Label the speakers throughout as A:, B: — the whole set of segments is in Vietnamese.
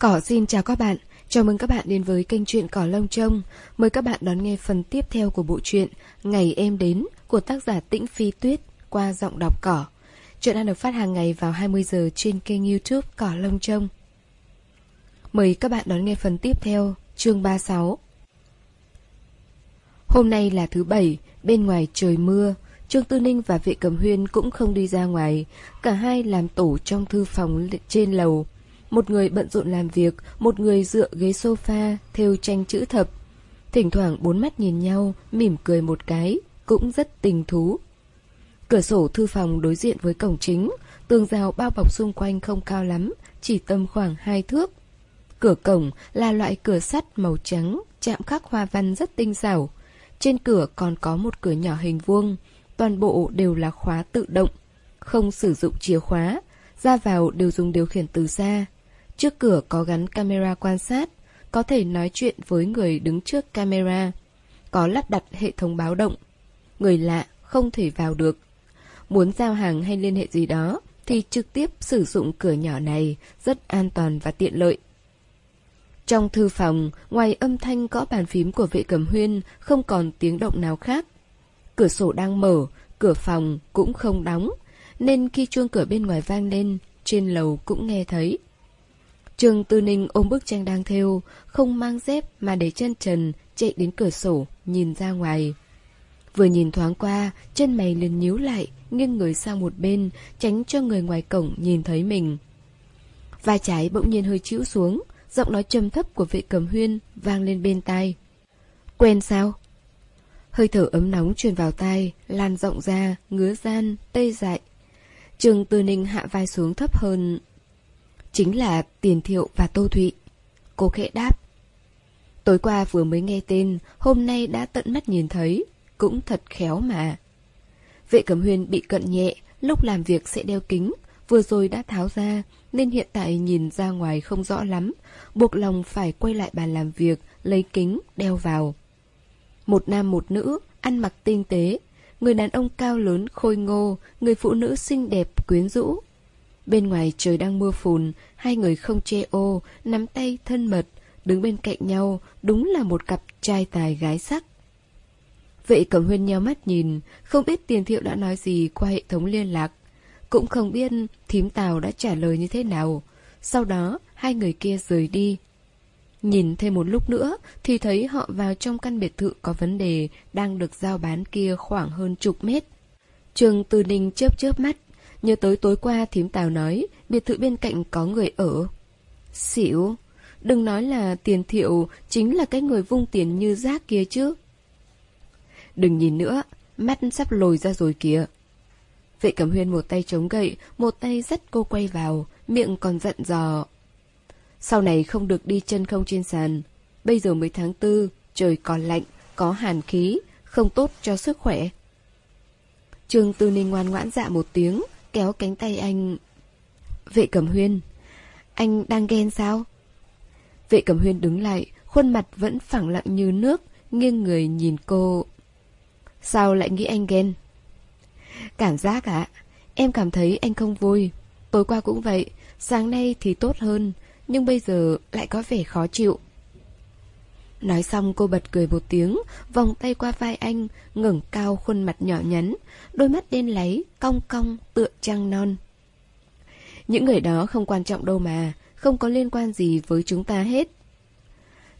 A: Cỏ xin chào các bạn, chào mừng các bạn đến với kênh truyện Cỏ Lông Trông. Mời các bạn đón nghe phần tiếp theo của bộ truyện Ngày Em Đến của tác giả Tĩnh Phi Tuyết qua giọng đọc Cỏ. Chuyện đang được phát hàng ngày vào 20 giờ trên kênh youtube Cỏ Lông Trông. Mời các bạn đón nghe phần tiếp theo, chương 36. Hôm nay là thứ bảy, bên ngoài trời mưa, Trương Tư Ninh và vệ cầm huyên cũng không đi ra ngoài, cả hai làm tổ trong thư phòng trên lầu. Một người bận rộn làm việc, một người dựa ghế sofa, theo tranh chữ thập. Thỉnh thoảng bốn mắt nhìn nhau, mỉm cười một cái, cũng rất tình thú. Cửa sổ thư phòng đối diện với cổng chính, tường rào bao bọc xung quanh không cao lắm, chỉ tầm khoảng hai thước. Cửa cổng là loại cửa sắt màu trắng, chạm khắc hoa văn rất tinh xảo. Trên cửa còn có một cửa nhỏ hình vuông, toàn bộ đều là khóa tự động, không sử dụng chìa khóa, ra vào đều dùng điều khiển từ xa. Trước cửa có gắn camera quan sát, có thể nói chuyện với người đứng trước camera. Có lắp đặt hệ thống báo động. Người lạ không thể vào được. Muốn giao hàng hay liên hệ gì đó thì trực tiếp sử dụng cửa nhỏ này rất an toàn và tiện lợi. Trong thư phòng, ngoài âm thanh gõ bàn phím của vệ cầm huyên, không còn tiếng động nào khác. Cửa sổ đang mở, cửa phòng cũng không đóng, nên khi chuông cửa bên ngoài vang lên, trên lầu cũng nghe thấy. Trường Tư Ninh ôm bức tranh đang thêu, không mang dép mà để chân trần, chạy đến cửa sổ, nhìn ra ngoài. Vừa nhìn thoáng qua, chân mày liền nhíu lại, nghiêng người sang một bên, tránh cho người ngoài cổng nhìn thấy mình. Vai trái bỗng nhiên hơi chịu xuống, giọng nói trầm thấp của vệ cầm huyên vang lên bên tai. Quen sao? Hơi thở ấm nóng truyền vào tai, lan rộng ra, ngứa gian, tê dại. Trường Tư Ninh hạ vai xuống thấp hơn. Chính là Tiền Thiệu và Tô Thụy. Cô khẽ đáp. Tối qua vừa mới nghe tên, hôm nay đã tận mắt nhìn thấy. Cũng thật khéo mà. Vệ Cẩm Huyên bị cận nhẹ, lúc làm việc sẽ đeo kính, vừa rồi đã tháo ra, nên hiện tại nhìn ra ngoài không rõ lắm, buộc lòng phải quay lại bàn làm việc, lấy kính, đeo vào. Một nam một nữ, ăn mặc tinh tế, người đàn ông cao lớn khôi ngô, người phụ nữ xinh đẹp quyến rũ. Bên ngoài trời đang mưa phùn, hai người không che ô, nắm tay thân mật, đứng bên cạnh nhau, đúng là một cặp trai tài gái sắc. Vệ Cẩm Huyên nheo mắt nhìn, không biết tiền thiệu đã nói gì qua hệ thống liên lạc. Cũng không biết thím Tào đã trả lời như thế nào. Sau đó, hai người kia rời đi. Nhìn thêm một lúc nữa thì thấy họ vào trong căn biệt thự có vấn đề đang được giao bán kia khoảng hơn chục mét. Trường Từ Ninh chớp chớp mắt, nhớ tới tối qua thím Tào nói biệt thự bên cạnh có người ở. Xỉu, đừng nói là tiền thiệu chính là cái người vung tiền như rác kia chứ. Đừng nhìn nữa, mắt sắp lồi ra rồi kìa. Vệ Cẩm Huyên một tay chống gậy, một tay dắt cô quay vào, miệng còn giận dò. Sau này không được đi chân không trên sàn. Bây giờ mới tháng tư, trời còn lạnh, có hàn khí, không tốt cho sức khỏe. Trương Tư Ninh ngoan ngoãn dạ một tiếng, kéo cánh tay anh. Vệ Cẩm Huyên, anh đang ghen sao? Vệ Cẩm Huyên đứng lại, khuôn mặt vẫn phẳng lặng như nước, nghiêng người nhìn cô. Sao lại nghĩ anh ghen? Cảm giác ạ, em cảm thấy anh không vui. Tối qua cũng vậy, sáng nay thì tốt hơn, nhưng bây giờ lại có vẻ khó chịu. Nói xong cô bật cười một tiếng, vòng tay qua vai anh, ngẩng cao khuôn mặt nhỏ nhắn, đôi mắt đen láy, cong cong, tựa trăng non. Những người đó không quan trọng đâu mà, không có liên quan gì với chúng ta hết.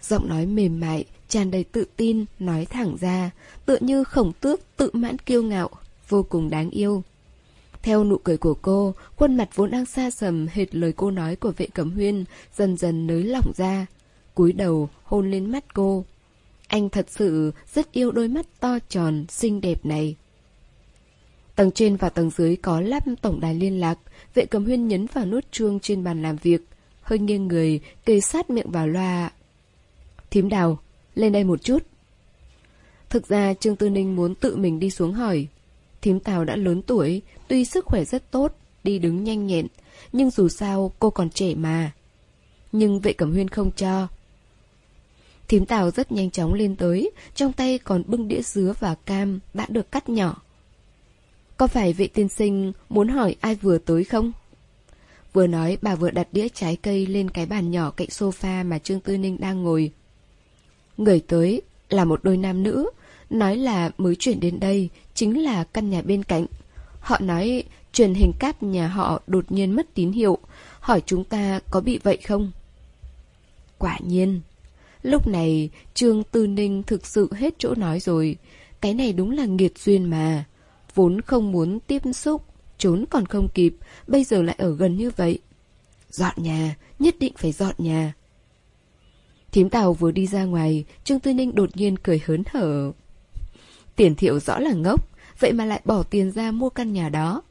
A: Giọng nói mềm mại, tràn đầy tự tin, nói thẳng ra, tựa như khổng tước tự mãn kiêu ngạo, vô cùng đáng yêu. Theo nụ cười của cô, khuôn mặt vốn đang xa sầm hệt lời cô nói của vệ cẩm huyên, dần dần nới lỏng ra cúi đầu, hôn lên mắt cô. Anh thật sự rất yêu đôi mắt to tròn, xinh đẹp này. Tầng trên và tầng dưới có lắp tổng đài liên lạc, vệ cầm huyên nhấn vào nút chuông trên bàn làm việc, hơi nghiêng người, kề sát miệng vào loa. Thím đào, lên đây một chút. Thực ra Trương Tư Ninh muốn tự mình đi xuống hỏi, Thím Tào đã lớn tuổi, tuy sức khỏe rất tốt, đi đứng nhanh nhẹn, nhưng dù sao cô còn trẻ mà. Nhưng vệ cẩm huyên không cho. Thím Tào rất nhanh chóng lên tới, trong tay còn bưng đĩa dứa và cam đã được cắt nhỏ. Có phải vệ tiên sinh muốn hỏi ai vừa tới không? Vừa nói bà vừa đặt đĩa trái cây lên cái bàn nhỏ cạnh sofa mà Trương Tư Ninh đang ngồi. Người tới là một đôi nam nữ, nói là mới chuyển đến đây, chính là căn nhà bên cạnh. Họ nói truyền hình cáp nhà họ đột nhiên mất tín hiệu, hỏi chúng ta có bị vậy không? Quả nhiên. Lúc này, Trương Tư Ninh thực sự hết chỗ nói rồi. Cái này đúng là nghiệt duyên mà. Vốn không muốn tiếp xúc, trốn còn không kịp, bây giờ lại ở gần như vậy. Dọn nhà, nhất định phải dọn nhà. Thím Tàu vừa đi ra ngoài, Trương Tư Ninh đột nhiên cười hớn hở. Tiền thiệu rõ là ngốc, vậy mà lại bỏ tiền ra mua căn nhà đó.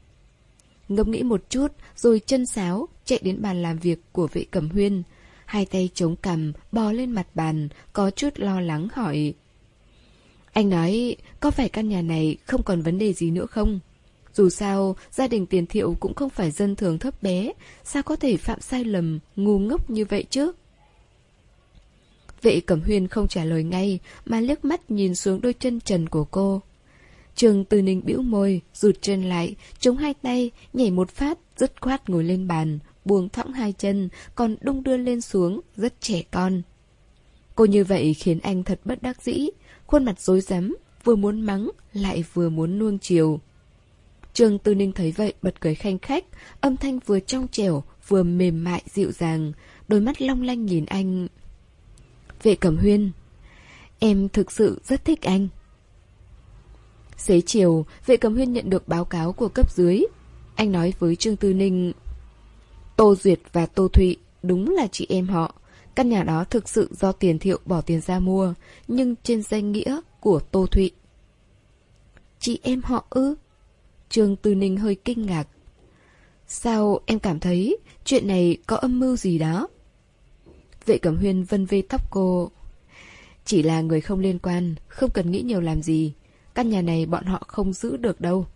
A: ngâm nghĩ một chút, rồi chân sáo, chạy đến bàn làm việc của vệ cẩm huyên. Hai tay chống cằm, bò lên mặt bàn, có chút lo lắng hỏi. Anh nói, có phải căn nhà này không còn vấn đề gì nữa không? Dù sao, gia đình tiền thiệu cũng không phải dân thường thấp bé, sao có thể phạm sai lầm, ngu ngốc như vậy chứ? Vệ Cẩm Huyên không trả lời ngay, mà liếc mắt nhìn xuống đôi chân trần của cô. Trường Từ Ninh bĩu môi, rụt chân lại, chống hai tay, nhảy một phát, dứt khoát ngồi lên bàn, buông thõng hai chân, còn đung đưa lên xuống, rất trẻ con. Cô như vậy khiến anh thật bất đắc dĩ, khuôn mặt rối rắm, vừa muốn mắng, lại vừa muốn nuông chiều. Trường Tư Ninh thấy vậy bật cười khanh khách, âm thanh vừa trong trẻo, vừa mềm mại dịu dàng, đôi mắt long lanh nhìn anh. Vệ Cẩm Huyên, em thực sự rất thích anh. Xế chiều, vệ Cẩm Huyên nhận được báo cáo của cấp dưới. Anh nói với Trương Tư Ninh, Tô Duyệt và Tô Thụy đúng là chị em họ. Căn nhà đó thực sự do tiền thiệu bỏ tiền ra mua, nhưng trên danh nghĩa của Tô Thụy. Chị em họ ư? Trương Tư Ninh hơi kinh ngạc. Sao em cảm thấy chuyện này có âm mưu gì đó? Vệ Cẩm Huyên vân vê tóc cô. Chỉ là người không liên quan, không cần nghĩ nhiều làm gì. Căn nhà này bọn họ không giữ được đâu.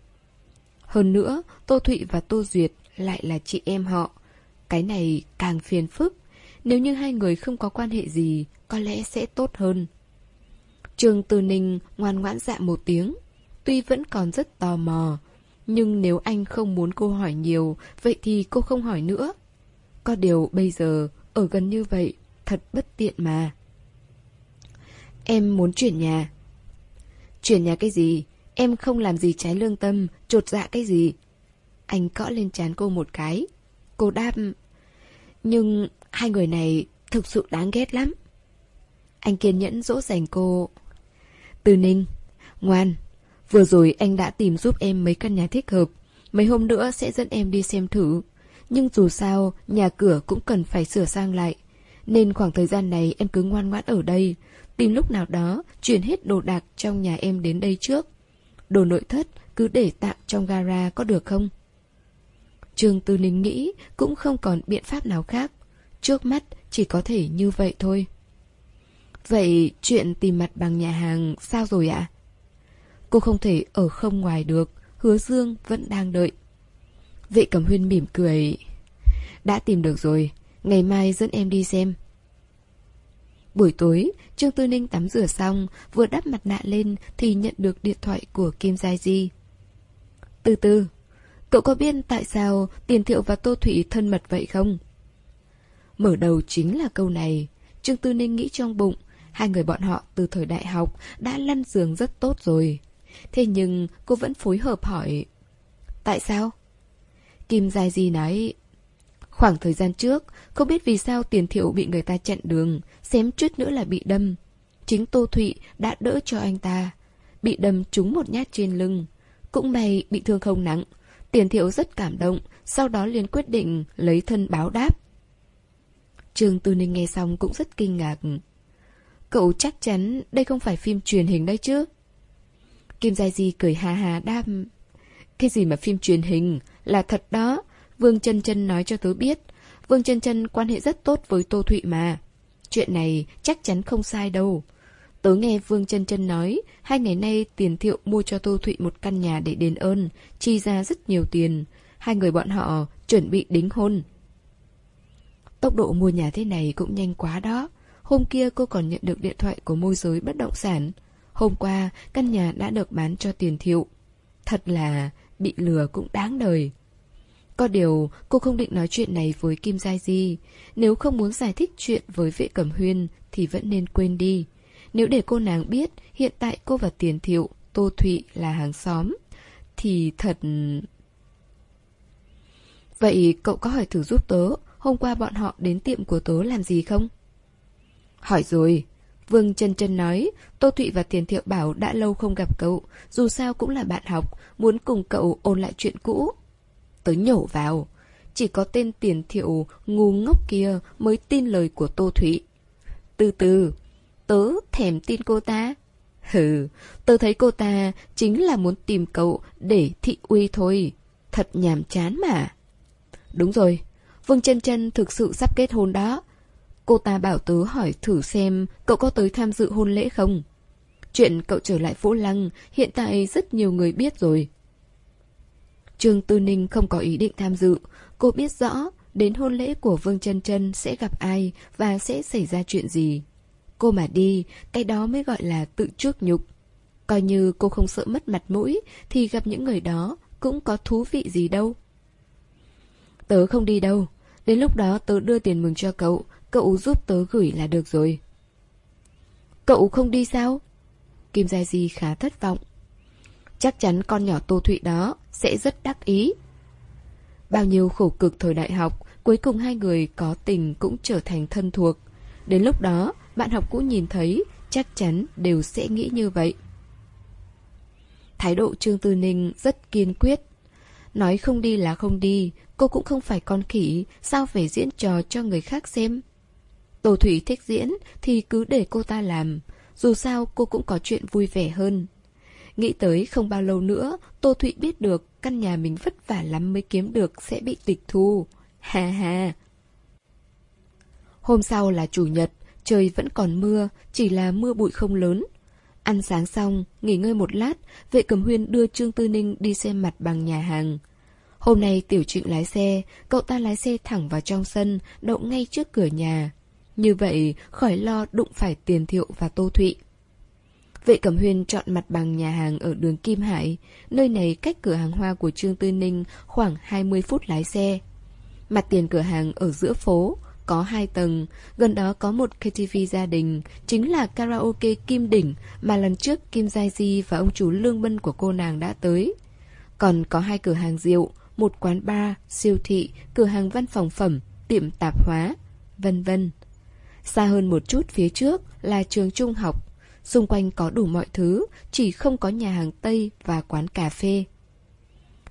A: Hơn nữa, Tô Thụy và Tô Duyệt lại là chị em họ. Cái này càng phiền phức. Nếu như hai người không có quan hệ gì, có lẽ sẽ tốt hơn. Trường Từ Ninh ngoan ngoãn dạ một tiếng. Tuy vẫn còn rất tò mò, nhưng nếu anh không muốn cô hỏi nhiều, vậy thì cô không hỏi nữa. Có điều bây giờ, ở gần như vậy, thật bất tiện mà. Em muốn chuyển nhà. Chuyển nhà cái gì? Em không làm gì trái lương tâm, trột dạ cái gì? Anh cõ lên chán cô một cái. Cô đáp... Nhưng hai người này thực sự đáng ghét lắm. Anh kiên nhẫn dỗ dành cô. Từ Ninh, ngoan, vừa rồi anh đã tìm giúp em mấy căn nhà thích hợp. Mấy hôm nữa sẽ dẫn em đi xem thử. Nhưng dù sao, nhà cửa cũng cần phải sửa sang lại. Nên khoảng thời gian này em cứ ngoan ngoãn ở đây. Tìm lúc nào đó, chuyển hết đồ đạc trong nhà em đến đây trước. Đồ nội thất cứ để tạm trong gara có được không? Trương Tư Ninh nghĩ cũng không còn biện pháp nào khác. Trước mắt chỉ có thể như vậy thôi. Vậy chuyện tìm mặt bằng nhà hàng sao rồi ạ? Cô không thể ở không ngoài được, hứa dương vẫn đang đợi. Vệ Cẩm Huyên mỉm cười. Đã tìm được rồi, ngày mai dẫn em đi xem. Buổi tối, Trương Tư Ninh tắm rửa xong, vừa đắp mặt nạ lên thì nhận được điện thoại của Kim Giai Di. Từ từ, cậu có biết tại sao Tiền Thiệu và Tô Thủy thân mật vậy không? Mở đầu chính là câu này. Trương Tư Ninh nghĩ trong bụng, hai người bọn họ từ thời đại học đã lăn giường rất tốt rồi. Thế nhưng cô vẫn phối hợp hỏi Tại sao? Kim Giai Di nói Khoảng thời gian trước, không biết vì sao tiền thiệu bị người ta chặn đường, xém chút nữa là bị đâm. Chính Tô Thụy đã đỡ cho anh ta. Bị đâm trúng một nhát trên lưng. Cũng may bị thương không nặng. Tiền thiệu rất cảm động, sau đó liền quyết định lấy thân báo đáp. Trương Tư Ninh nghe xong cũng rất kinh ngạc. Cậu chắc chắn đây không phải phim truyền hình đấy chứ? Kim Giai Di cười hà hà đáp. Cái gì mà phim truyền hình? Là thật đó. Vương Trân Trân nói cho tớ biết. Vương Trân Trân quan hệ rất tốt với Tô Thụy mà. Chuyện này chắc chắn không sai đâu. Tớ nghe Vương chân chân nói, hai ngày nay tiền thiệu mua cho Tô Thụy một căn nhà để đền ơn, chi ra rất nhiều tiền. Hai người bọn họ chuẩn bị đính hôn. Tốc độ mua nhà thế này cũng nhanh quá đó. Hôm kia cô còn nhận được điện thoại của môi giới bất động sản. Hôm qua, căn nhà đã được bán cho tiền thiệu. Thật là bị lừa cũng đáng đời. Có điều, cô không định nói chuyện này với Kim Giai Di. Nếu không muốn giải thích chuyện với vệ cẩm huyên thì vẫn nên quên đi. Nếu để cô nàng biết hiện tại cô và Tiền Thiệu, Tô Thụy là hàng xóm, thì thật... Vậy cậu có hỏi thử giúp tớ, hôm qua bọn họ đến tiệm của tớ làm gì không? Hỏi rồi. Vương chân chân nói, Tô Thụy và Tiền Thiệu bảo đã lâu không gặp cậu, dù sao cũng là bạn học, muốn cùng cậu ôn lại chuyện cũ. Tớ nhổ vào. Chỉ có tên Tiền Thiệu ngu ngốc kia mới tin lời của Tô Thụy. Từ từ, tớ thèm tin cô ta. Hừ, tớ thấy cô ta chính là muốn tìm cậu để thị uy thôi. Thật nhàm chán mà. Đúng rồi, Vương chân chân thực sự sắp kết hôn đó. Cô ta bảo tớ hỏi thử xem cậu có tới tham dự hôn lễ không. Chuyện cậu trở lại Vũ Lăng hiện tại rất nhiều người biết rồi. Trương Tư Ninh không có ý định tham dự. Cô biết rõ đến hôn lễ của Vương chân chân sẽ gặp ai và sẽ xảy ra chuyện gì. Cô mà đi, cái đó mới gọi là tự chuốc nhục. Coi như cô không sợ mất mặt mũi thì gặp những người đó cũng có thú vị gì đâu. Tớ không đi đâu. Đến lúc đó tớ đưa tiền mừng cho cậu, cậu giúp tớ gửi là được rồi. Cậu không đi sao? Kim Gia Di khá thất vọng. Chắc chắn con nhỏ Tô Thụy đó sẽ rất đắc ý. Bao nhiêu khổ cực thời đại học, cuối cùng hai người có tình cũng trở thành thân thuộc. Đến lúc đó, bạn học cũ nhìn thấy, chắc chắn đều sẽ nghĩ như vậy. Thái độ Trương Tư Ninh rất kiên quyết. Nói không đi là không đi, cô cũng không phải con khỉ, sao phải diễn trò cho người khác xem. Tô Thủy thích diễn thì cứ để cô ta làm, dù sao cô cũng có chuyện vui vẻ hơn. Nghĩ tới không bao lâu nữa, Tô Thụy biết được căn nhà mình vất vả lắm mới kiếm được sẽ bị tịch thu. Ha ha. Hôm sau là chủ nhật, trời vẫn còn mưa, chỉ là mưa bụi không lớn. Ăn sáng xong, nghỉ ngơi một lát, vệ cầm huyên đưa Trương Tư Ninh đi xem mặt bằng nhà hàng. Hôm nay tiểu trịnh lái xe, cậu ta lái xe thẳng vào trong sân, đậu ngay trước cửa nhà. Như vậy, khỏi lo đụng phải tiền thiệu và tô thụy. Vệ Cẩm Huyên chọn mặt bằng nhà hàng ở đường Kim Hải, nơi này cách cửa hàng hoa của Trương Tư Ninh khoảng 20 phút lái xe. Mặt tiền cửa hàng ở giữa phố, có hai tầng, gần đó có một KTV gia đình, chính là karaoke Kim Đỉnh mà lần trước Kim Giai Di và ông chủ Lương Bân của cô nàng đã tới. Còn có hai cửa hàng rượu, một quán bar, siêu thị, cửa hàng văn phòng phẩm, tiệm tạp hóa, vân vân. Xa hơn một chút phía trước là trường trung học, xung quanh có đủ mọi thứ, chỉ không có nhà hàng Tây và quán cà phê.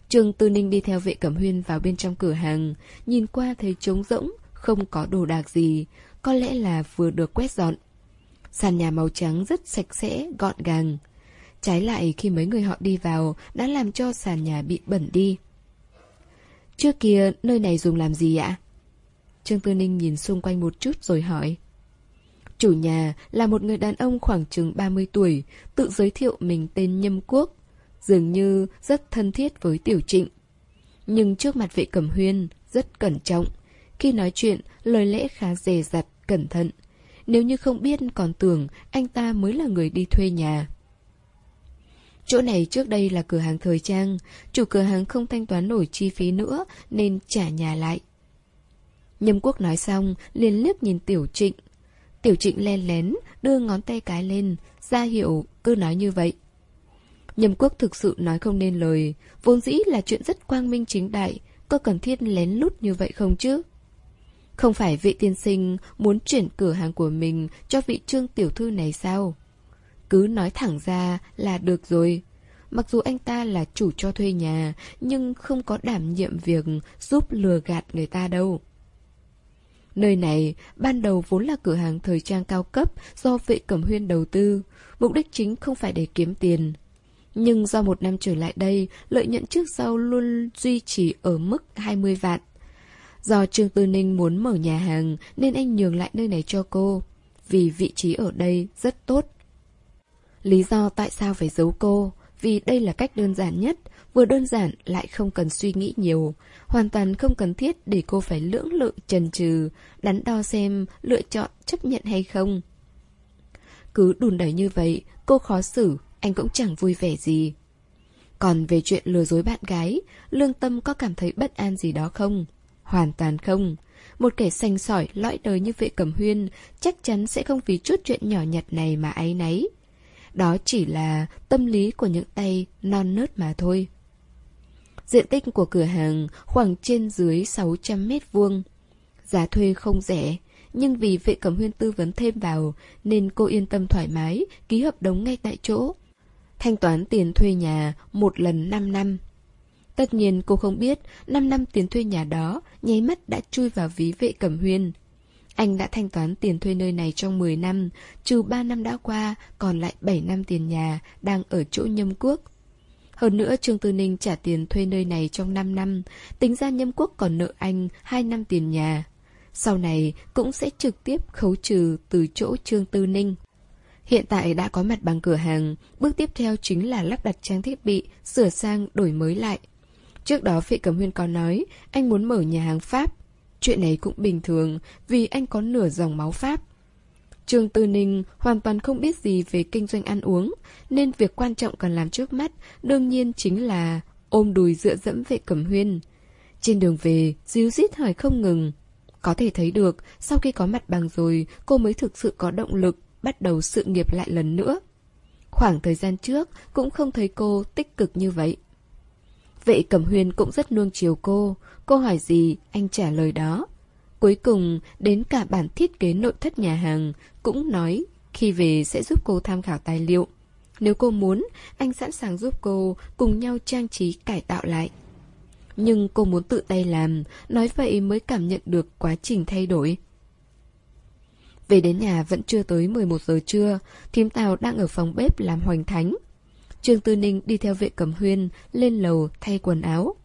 A: Trương Tư Ninh đi theo vệ cẩm huyên vào bên trong cửa hàng, nhìn qua thấy trống rỗng, không có đồ đạc gì, có lẽ là vừa được quét dọn. Sàn nhà màu trắng rất sạch sẽ, gọn gàng. Trái lại khi mấy người họ đi vào đã làm cho sàn nhà bị bẩn đi. Trước kia nơi này dùng làm gì ạ? Trương Tư Ninh nhìn xung quanh một chút rồi hỏi. Chủ nhà là một người đàn ông khoảng chừng 30 tuổi, tự giới thiệu mình tên Nhâm Quốc, dường như rất thân thiết với Tiểu Trịnh. Nhưng trước mặt vệ cẩm huyên, rất cẩn trọng. Khi nói chuyện, lời lẽ khá dè dặt, cẩn thận. Nếu như không biết còn tưởng anh ta mới là người đi thuê nhà. Chỗ này trước đây là cửa hàng thời trang, chủ cửa hàng không thanh toán nổi chi phí nữa nên trả nhà lại. Nhâm Quốc nói xong, liền liếc nhìn Tiểu Trịnh. Tiểu Trịnh len lén, đưa ngón tay cái lên, ra hiệu cứ nói như vậy. Nhâm Quốc thực sự nói không nên lời, vốn dĩ là chuyện rất quang minh chính đại, có cần thiết lén lút như vậy không chứ? Không phải vị tiên sinh muốn chuyển cửa hàng của mình cho vị trương tiểu thư này sao? Cứ nói thẳng ra là được rồi. Mặc dù anh ta là chủ cho thuê nhà, nhưng không có đảm nhiệm việc giúp lừa gạt người ta đâu. Nơi này ban đầu vốn là cửa hàng thời trang cao cấp do vệ cẩm huyên đầu tư, mục đích chính không phải để kiếm tiền. Nhưng do một năm trở lại đây, lợi nhuận trước sau luôn duy trì ở mức 20 vạn. Do Trương Tư Ninh muốn mở nhà hàng nên anh nhường lại nơi này cho cô, vì vị trí ở đây rất tốt. Lý do tại sao phải giấu cô, vì đây là cách đơn giản nhất, vừa đơn giản lại không cần suy nghĩ nhiều, hoàn toàn không cần thiết để cô phải lưỡng lự chần chừ, đắn đo xem lựa chọn chấp nhận hay không. Cứ đùn đẩy như vậy, cô khó xử, anh cũng chẳng vui vẻ gì. Còn về chuyện lừa dối bạn gái, lương tâm có cảm thấy bất an gì đó không? Hoàn toàn không. Một kẻ xanh sỏi, lõi đời như vệ cầm huyên, chắc chắn sẽ không vì chút chuyện nhỏ nhặt này mà áy náy. Đó chỉ là tâm lý của những tay non nớt mà thôi. Diện tích của cửa hàng khoảng trên dưới 600 mét vuông. Giá thuê không rẻ, nhưng vì vệ cẩm huyên tư vấn thêm vào nên cô yên tâm thoải mái ký hợp đồng ngay tại chỗ. Thanh toán tiền thuê nhà một lần 5 năm. Tất nhiên cô không biết 5 năm tiền thuê nhà đó nháy mắt đã chui vào ví vệ cẩm huyên. Anh đã thanh toán tiền thuê nơi này trong 10 năm, trừ 3 năm đã qua, còn lại 7 năm tiền nhà đang ở chỗ nhâm quốc. Hơn nữa Trương Tư Ninh trả tiền thuê nơi này trong 5 năm, tính ra nhâm quốc còn nợ anh 2 năm tiền nhà. Sau này cũng sẽ trực tiếp khấu trừ từ chỗ Trương Tư Ninh. Hiện tại đã có mặt bằng cửa hàng, bước tiếp theo chính là lắp đặt trang thiết bị, sửa sang, đổi mới lại. Trước đó Phệ Cẩm Huyên có nói anh muốn mở nhà hàng Pháp. Chuyện này cũng bình thường vì anh có nửa dòng máu Pháp. Trương Tư Ninh hoàn toàn không biết gì về kinh doanh ăn uống, nên việc quan trọng cần làm trước mắt đương nhiên chính là ôm đùi dựa dẫm vệ cẩm huyên. Trên đường về, díu dít hỏi không ngừng. Có thể thấy được, sau khi có mặt bằng rồi, cô mới thực sự có động lực bắt đầu sự nghiệp lại lần nữa. Khoảng thời gian trước cũng không thấy cô tích cực như vậy. Vệ Cẩm Huyên cũng rất nuông chiều cô, cô hỏi gì anh trả lời đó. Cuối cùng, đến cả bản thiết kế nội thất nhà hàng cũng nói khi về sẽ giúp cô tham khảo tài liệu. Nếu cô muốn, anh sẵn sàng giúp cô cùng nhau trang trí cải tạo lại. Nhưng cô muốn tự tay làm, nói vậy mới cảm nhận được quá trình thay đổi. Về đến nhà vẫn chưa tới 11 giờ trưa, thím Tào đang ở phòng bếp làm hoành thánh. Trương Tư Ninh đi theo vệ cẩm huyên, lên lầu thay quần áo.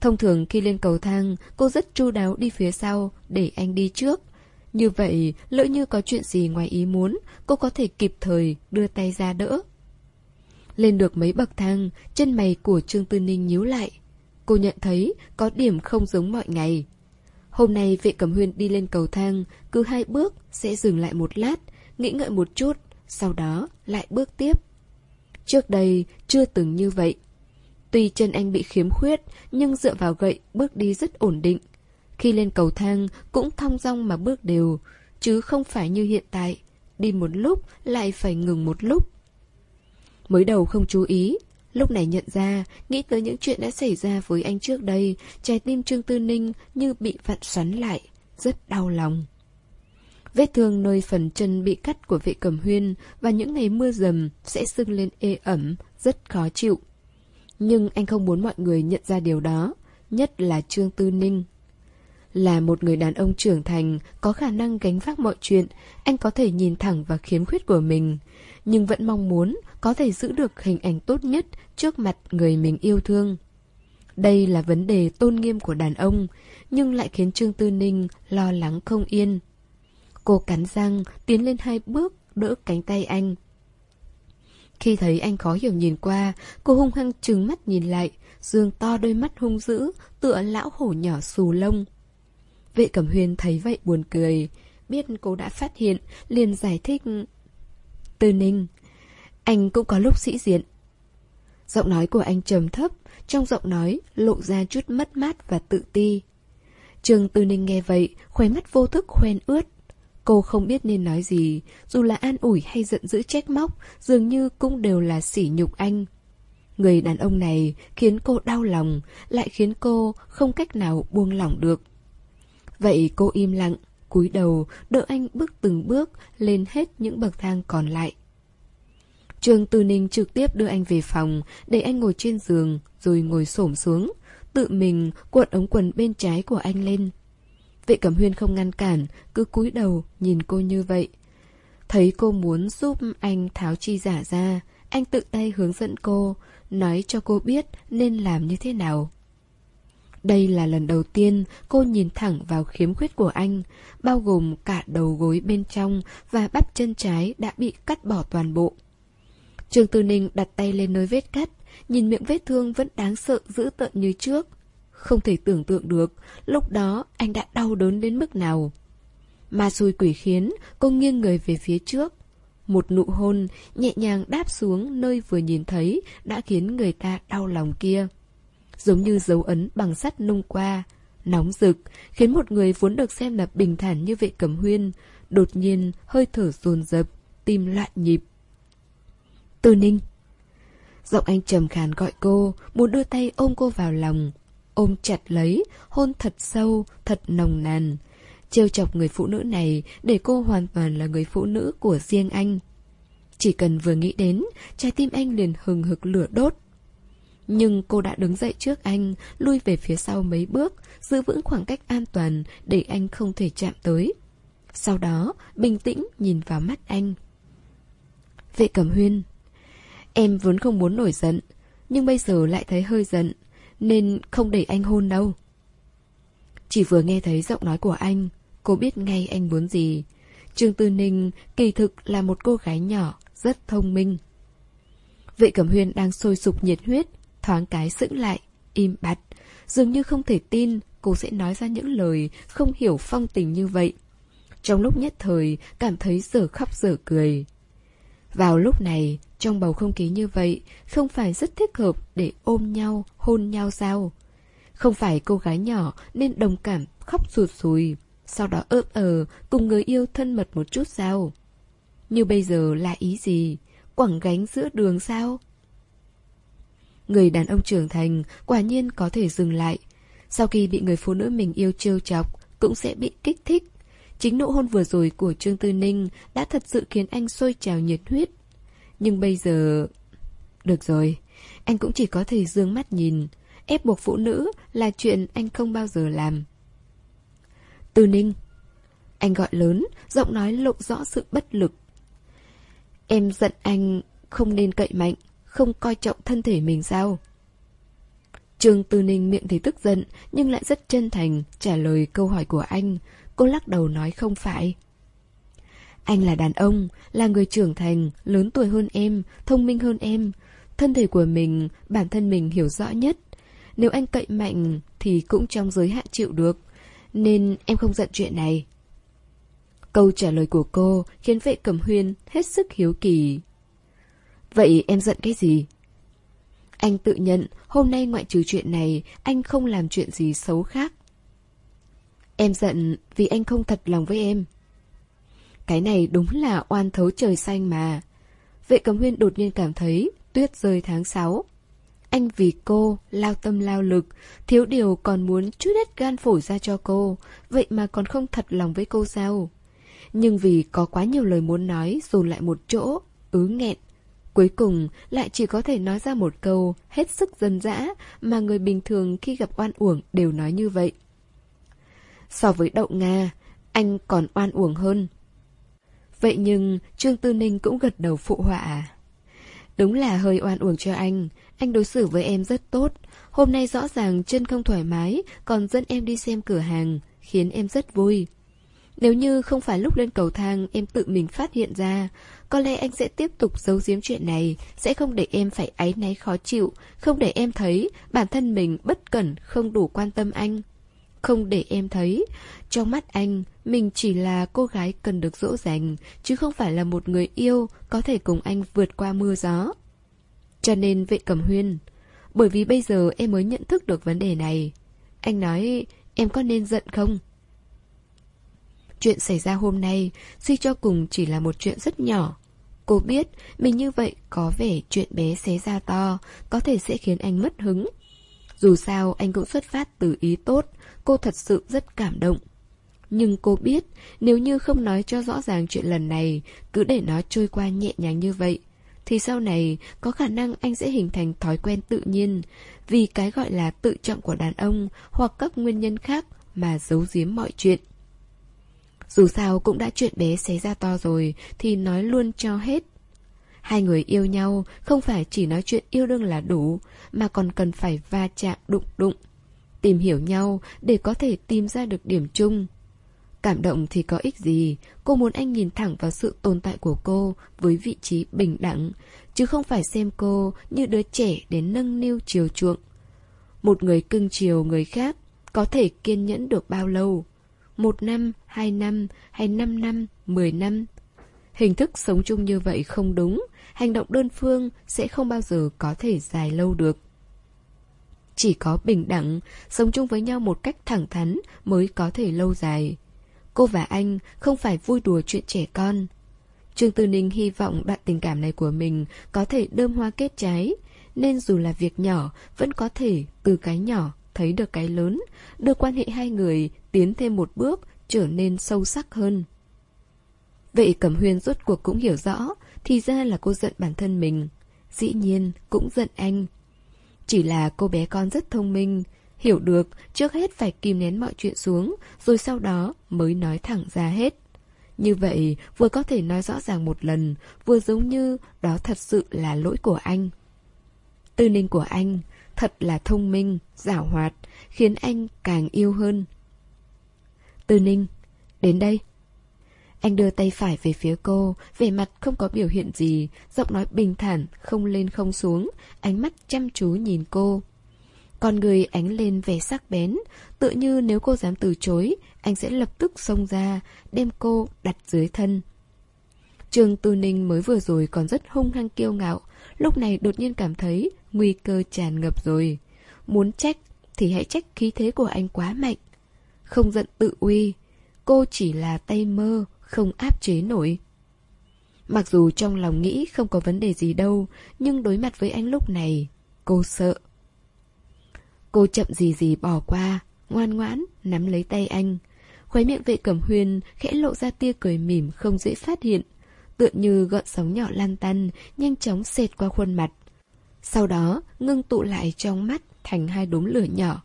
A: Thông thường khi lên cầu thang, cô rất chu đáo đi phía sau, để anh đi trước. Như vậy, lỡ như có chuyện gì ngoài ý muốn, cô có thể kịp thời đưa tay ra đỡ. Lên được mấy bậc thang, chân mày của Trương Tư Ninh nhíu lại. Cô nhận thấy có điểm không giống mọi ngày. Hôm nay vệ cẩm huyên đi lên cầu thang, cứ hai bước sẽ dừng lại một lát, nghĩ ngợi một chút, sau đó lại bước tiếp. Trước đây chưa từng như vậy. Tuy chân anh bị khiếm khuyết, nhưng dựa vào gậy bước đi rất ổn định. Khi lên cầu thang cũng thong dong mà bước đều, chứ không phải như hiện tại, đi một lúc lại phải ngừng một lúc. Mới đầu không chú ý, lúc này nhận ra, nghĩ tới những chuyện đã xảy ra với anh trước đây, trái tim Trương Tư Ninh như bị vặn xoắn lại, rất đau lòng. Vết thương nơi phần chân bị cắt của vệ cầm huyên và những ngày mưa dầm sẽ sưng lên ê ẩm, rất khó chịu. Nhưng anh không muốn mọi người nhận ra điều đó, nhất là Trương Tư Ninh. Là một người đàn ông trưởng thành, có khả năng gánh vác mọi chuyện, anh có thể nhìn thẳng vào khiếm khuyết của mình, nhưng vẫn mong muốn có thể giữ được hình ảnh tốt nhất trước mặt người mình yêu thương. Đây là vấn đề tôn nghiêm của đàn ông, nhưng lại khiến Trương Tư Ninh lo lắng không yên. Cô cắn răng, tiến lên hai bước, đỡ cánh tay anh. Khi thấy anh khó hiểu nhìn qua, cô hung hăng trừng mắt nhìn lại, dương to đôi mắt hung dữ, tựa lão hổ nhỏ xù lông. Vệ Cẩm Huyên thấy vậy buồn cười, biết cô đã phát hiện, liền giải thích. Tư Ninh, anh cũng có lúc sĩ diện. Giọng nói của anh trầm thấp, trong giọng nói lộ ra chút mất mát và tự ti. Trường Tư Ninh nghe vậy, khóe mắt vô thức khoen ướt. Cô không biết nên nói gì, dù là an ủi hay giận dữ trách móc, dường như cũng đều là sỉ nhục anh. Người đàn ông này khiến cô đau lòng, lại khiến cô không cách nào buông lỏng được. Vậy cô im lặng, cúi đầu, đỡ anh bước từng bước lên hết những bậc thang còn lại. Trương Tư Ninh trực tiếp đưa anh về phòng, để anh ngồi trên giường, rồi ngồi xổm xuống, tự mình cuộn ống quần bên trái của anh lên. Vệ Cẩm Huyên không ngăn cản, cứ cúi đầu nhìn cô như vậy. Thấy cô muốn giúp anh tháo chi giả ra, anh tự tay hướng dẫn cô, nói cho cô biết nên làm như thế nào. Đây là lần đầu tiên cô nhìn thẳng vào khiếm khuyết của anh, bao gồm cả đầu gối bên trong và bắp chân trái đã bị cắt bỏ toàn bộ. Trường Tư Ninh đặt tay lên nơi vết cắt, nhìn miệng vết thương vẫn đáng sợ dữ tợn như trước. Không thể tưởng tượng được, lúc đó anh đã đau đớn đến mức nào. Ma xui quỷ khiến, cô nghiêng người về phía trước. Một nụ hôn nhẹ nhàng đáp xuống nơi vừa nhìn thấy đã khiến người ta đau lòng kia. Giống như dấu ấn bằng sắt nung qua, nóng rực, khiến một người vốn được xem là bình thản như vệ cẩm huyên, đột nhiên hơi thở dồn dập, tim loạn nhịp. Tư ninh Giọng anh trầm khàn gọi cô, muốn đưa tay ôm cô vào lòng. Ôm chặt lấy, hôn thật sâu, thật nồng nàn. Trêu chọc người phụ nữ này để cô hoàn toàn là người phụ nữ của riêng anh. Chỉ cần vừa nghĩ đến, trái tim anh liền hừng hực lửa đốt. Nhưng cô đã đứng dậy trước anh, lui về phía sau mấy bước, giữ vững khoảng cách an toàn để anh không thể chạm tới. Sau đó, bình tĩnh nhìn vào mắt anh. Vệ Cẩm Huyên Em vốn không muốn nổi giận, nhưng bây giờ lại thấy hơi giận, nên không để anh hôn đâu. Chỉ vừa nghe thấy giọng nói của anh, cô biết ngay anh muốn gì. Trương Tư Ninh kỳ thực là một cô gái nhỏ, rất thông minh. Vệ Cẩm Huyên đang sôi sục nhiệt huyết, thoáng cái sững lại, im bặt, dường như không thể tin cô sẽ nói ra những lời không hiểu phong tình như vậy. Trong lúc nhất thời, cảm thấy dở khóc dở cười. Vào lúc này, trong bầu không khí như vậy, không phải rất thích hợp để ôm nhau, hôn nhau sao? Không phải cô gái nhỏ nên đồng cảm khóc sụt sùi, sau đó ớp ờ cùng người yêu thân mật một chút sao? Như bây giờ là ý gì? Quẳng gánh giữa đường sao? Người đàn ông trưởng thành quả nhiên có thể dừng lại. Sau khi bị người phụ nữ mình yêu trêu chọc, cũng sẽ bị kích thích. Chính nụ hôn vừa rồi của Trương Tư Ninh đã thật sự khiến anh sôi trào nhiệt huyết. Nhưng bây giờ... Được rồi, anh cũng chỉ có thể dương mắt nhìn. Ép buộc phụ nữ là chuyện anh không bao giờ làm. Tư Ninh Anh gọi lớn, giọng nói lộ rõ sự bất lực. Em giận anh không nên cậy mạnh, không coi trọng thân thể mình sao? Trương Tư Ninh miệng thì tức giận, nhưng lại rất chân thành trả lời câu hỏi của anh. Cô lắc đầu nói không phải. Anh là đàn ông, là người trưởng thành, lớn tuổi hơn em, thông minh hơn em. Thân thể của mình, bản thân mình hiểu rõ nhất. Nếu anh cậy mạnh thì cũng trong giới hạn chịu được. Nên em không giận chuyện này. Câu trả lời của cô khiến vệ cẩm huyên hết sức hiếu kỳ. Vậy em giận cái gì? Anh tự nhận hôm nay ngoại trừ chuyện này anh không làm chuyện gì xấu khác. Em giận vì anh không thật lòng với em. Cái này đúng là oan thấu trời xanh mà. Vệ cầm huyên đột nhiên cảm thấy tuyết rơi tháng 6. Anh vì cô, lao tâm lao lực, thiếu điều còn muốn chút hết gan phổi ra cho cô, vậy mà còn không thật lòng với cô sao? Nhưng vì có quá nhiều lời muốn nói dồn lại một chỗ, ứ nghẹn. Cuối cùng lại chỉ có thể nói ra một câu hết sức dân dã mà người bình thường khi gặp oan uổng đều nói như vậy. So với đậu Nga, anh còn oan uổng hơn. Vậy nhưng Trương Tư Ninh cũng gật đầu phụ họa. Đúng là hơi oan uổng cho anh, anh đối xử với em rất tốt. Hôm nay rõ ràng chân không thoải mái, còn dẫn em đi xem cửa hàng, khiến em rất vui. Nếu như không phải lúc lên cầu thang em tự mình phát hiện ra, có lẽ anh sẽ tiếp tục giấu giếm chuyện này, sẽ không để em phải áy náy khó chịu, không để em thấy bản thân mình bất cẩn, không đủ quan tâm anh. Không để em thấy, trong mắt anh, mình chỉ là cô gái cần được dỗ dành, chứ không phải là một người yêu có thể cùng anh vượt qua mưa gió. Cho nên vệ cầm huyên, bởi vì bây giờ em mới nhận thức được vấn đề này. Anh nói, em có nên giận không? Chuyện xảy ra hôm nay, suy cho cùng chỉ là một chuyện rất nhỏ. Cô biết, mình như vậy có vẻ chuyện bé xé ra to, có thể sẽ khiến anh mất hứng. Dù sao, anh cũng xuất phát từ ý tốt, cô thật sự rất cảm động. Nhưng cô biết, nếu như không nói cho rõ ràng chuyện lần này, cứ để nó trôi qua nhẹ nhàng như vậy, thì sau này có khả năng anh sẽ hình thành thói quen tự nhiên, vì cái gọi là tự trọng của đàn ông hoặc các nguyên nhân khác mà giấu giếm mọi chuyện. Dù sao cũng đã chuyện bé xé ra to rồi thì nói luôn cho hết. Hai người yêu nhau không phải chỉ nói chuyện yêu đương là đủ, mà còn cần phải va chạm đụng đụng. Tìm hiểu nhau để có thể tìm ra được điểm chung. Cảm động thì có ích gì, cô muốn anh nhìn thẳng vào sự tồn tại của cô với vị trí bình đẳng, chứ không phải xem cô như đứa trẻ đến nâng niu chiều chuộng. Một người cưng chiều người khác có thể kiên nhẫn được bao lâu? Một năm, hai năm, hay năm năm, mười năm? Hình thức sống chung như vậy không đúng, hành động đơn phương sẽ không bao giờ có thể dài lâu được. Chỉ có bình đẳng, sống chung với nhau một cách thẳng thắn mới có thể lâu dài. Cô và anh không phải vui đùa chuyện trẻ con. Trương Tư Ninh hy vọng đoạn tình cảm này của mình có thể đơm hoa kết trái, nên dù là việc nhỏ, vẫn có thể từ cái nhỏ thấy được cái lớn, đưa quan hệ hai người tiến thêm một bước, trở nên sâu sắc hơn. Vậy Cẩm Huyên rốt cuộc cũng hiểu rõ, thì ra là cô giận bản thân mình. Dĩ nhiên, cũng giận anh. Chỉ là cô bé con rất thông minh, hiểu được trước hết phải kìm nén mọi chuyện xuống, rồi sau đó mới nói thẳng ra hết. Như vậy, vừa có thể nói rõ ràng một lần, vừa giống như đó thật sự là lỗi của anh. Tư ninh của anh thật là thông minh, giảo hoạt, khiến anh càng yêu hơn. Tư ninh, đến đây. Anh đưa tay phải về phía cô, vẻ mặt không có biểu hiện gì, giọng nói bình thản, không lên không xuống, ánh mắt chăm chú nhìn cô. Con người ánh lên vẻ sắc bén, tự như nếu cô dám từ chối, anh sẽ lập tức xông ra, đem cô đặt dưới thân. Trường Tư Ninh mới vừa rồi còn rất hung hăng kiêu ngạo, lúc này đột nhiên cảm thấy nguy cơ tràn ngập rồi. Muốn trách thì hãy trách khí thế của anh quá mạnh. Không giận tự uy, cô chỉ là tay mơ, không áp chế nổi. Mặc dù trong lòng nghĩ không có vấn đề gì đâu, nhưng đối mặt với anh lúc này, cô sợ. Cô chậm gì gì bỏ qua, ngoan ngoãn, nắm lấy tay anh. Khóe miệng vệ cẩm huyền khẽ lộ ra tia cười mỉm không dễ phát hiện, tựa như gợn sóng nhỏ lan tăn, nhanh chóng xẹt qua khuôn mặt. Sau đó, ngưng tụ lại trong mắt thành hai đốm lửa nhỏ,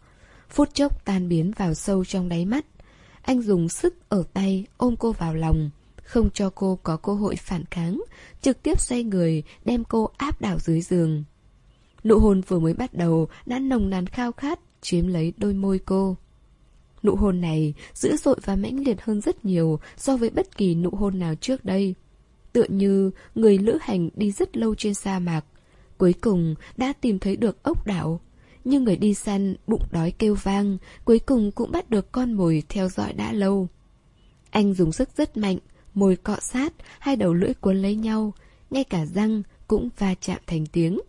A: phút chốc tan biến vào sâu trong đáy mắt. Anh dùng sức ở tay ôm cô vào lòng, không cho cô có cơ hội phản kháng, trực tiếp xoay người đem cô áp đảo dưới giường. Nụ hôn vừa mới bắt đầu đã nồng nàn khao khát chiếm lấy đôi môi cô. Nụ hôn này dữ dội và mãnh liệt hơn rất nhiều so với bất kỳ nụ hôn nào trước đây. Tựa như người lữ hành đi rất lâu trên sa mạc, cuối cùng đã tìm thấy được ốc đảo. Nhưng người đi săn bụng đói kêu vang, cuối cùng cũng bắt được con mồi theo dõi đã lâu. Anh dùng sức rất mạnh, môi cọ sát, hai đầu lưỡi cuốn lấy nhau, ngay cả răng cũng va chạm thành tiếng.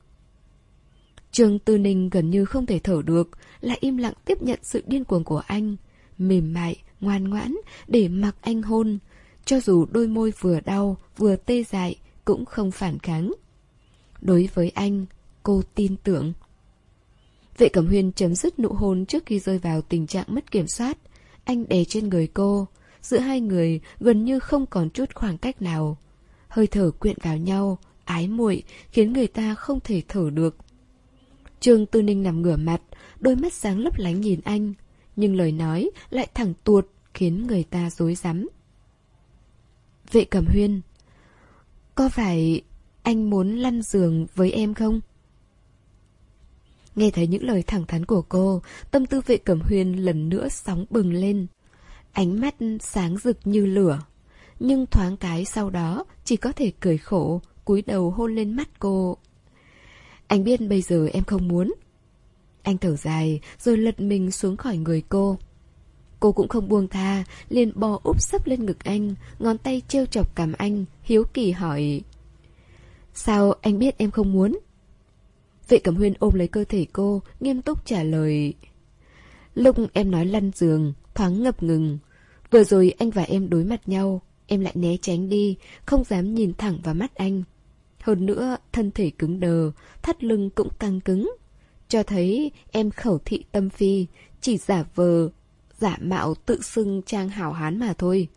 A: Trường Tư Ninh gần như không thể thở được, lại im lặng tiếp nhận sự điên cuồng của anh. Mềm mại, ngoan ngoãn, để mặc anh hôn. Cho dù đôi môi vừa đau, vừa tê dại, cũng không phản kháng. Đối với anh, cô tin tưởng. Vệ Cẩm Huyên chấm dứt nụ hôn trước khi rơi vào tình trạng mất kiểm soát. Anh đè trên người cô. Giữa hai người gần như không còn chút khoảng cách nào. Hơi thở quyện vào nhau, ái muội khiến người ta không thể thở được. Trương Tư Ninh nằm ngửa mặt, đôi mắt sáng lấp lánh nhìn anh, nhưng lời nói lại thẳng tuột khiến người ta dối rắm. Vệ Cẩm Huyên, có phải anh muốn lăn giường với em không? Nghe thấy những lời thẳng thắn của cô, tâm tư vệ Cẩm Huyên lần nữa sóng bừng lên. Ánh mắt sáng rực như lửa, nhưng thoáng cái sau đó chỉ có thể cười khổ, cúi đầu hôn lên mắt cô anh biết bây giờ em không muốn. Anh thở dài rồi lật mình xuống khỏi người cô. Cô cũng không buông tha, liền bò úp sấp lên ngực anh, ngón tay trêu chọc cảm anh, hiếu kỳ hỏi. Sao anh biết em không muốn? Vệ Cẩm Huyên ôm lấy cơ thể cô, nghiêm túc trả lời. Lúc em nói lăn giường, thoáng ngập ngừng. Vừa rồi anh và em đối mặt nhau, em lại né tránh đi, không dám nhìn thẳng vào mắt anh. Hơn nữa, thân thể cứng đờ, thắt lưng cũng căng cứng. Cho thấy em khẩu thị tâm phi, chỉ giả vờ, giả mạo tự xưng trang hảo hán mà thôi.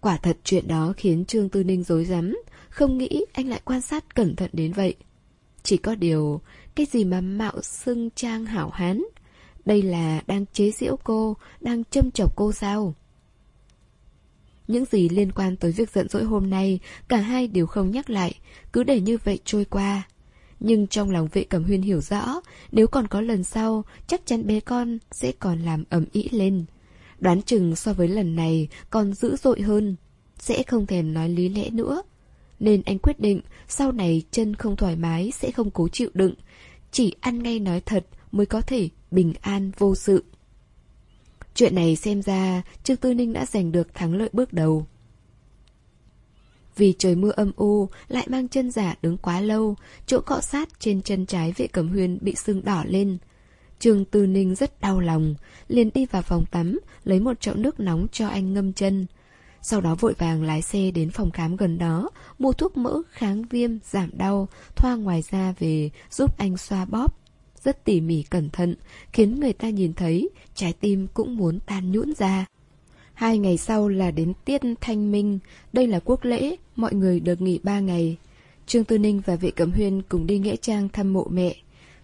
A: Quả thật chuyện đó khiến Trương Tư Ninh dối rắm không nghĩ anh lại quan sát cẩn thận đến vậy. Chỉ có điều, cái gì mà mạo xưng trang hảo hán? Đây là đang chế giễu cô, đang châm chọc cô sao? Những gì liên quan tới việc giận dỗi hôm nay, cả hai đều không nhắc lại, cứ để như vậy trôi qua. Nhưng trong lòng vệ cẩm huyên hiểu rõ, nếu còn có lần sau, chắc chắn bé con sẽ còn làm ẩm ý lên. Đoán chừng so với lần này còn dữ dội hơn, sẽ không thèm nói lý lẽ nữa. Nên anh quyết định sau này chân không thoải mái sẽ không cố chịu đựng, chỉ ăn ngay nói thật mới có thể bình an vô sự. Chuyện này xem ra Trương Tư Ninh đã giành được thắng lợi bước đầu. Vì trời mưa âm u, lại mang chân giả đứng quá lâu, chỗ cọ sát trên chân trái vệ cẩm huyên bị sưng đỏ lên. Trương Tư Ninh rất đau lòng, liền đi vào phòng tắm, lấy một chậu nước nóng cho anh ngâm chân. Sau đó vội vàng lái xe đến phòng khám gần đó, mua thuốc mỡ kháng viêm, giảm đau, thoa ngoài da về giúp anh xoa bóp. Rất tỉ mỉ cẩn thận, khiến người ta nhìn thấy, trái tim cũng muốn tan nhũn ra. Hai ngày sau là đến tiết thanh minh, đây là quốc lễ, mọi người được nghỉ ba ngày. Trương Tư Ninh và vệ cẩm huyên cùng đi Nghĩa Trang thăm mộ mẹ.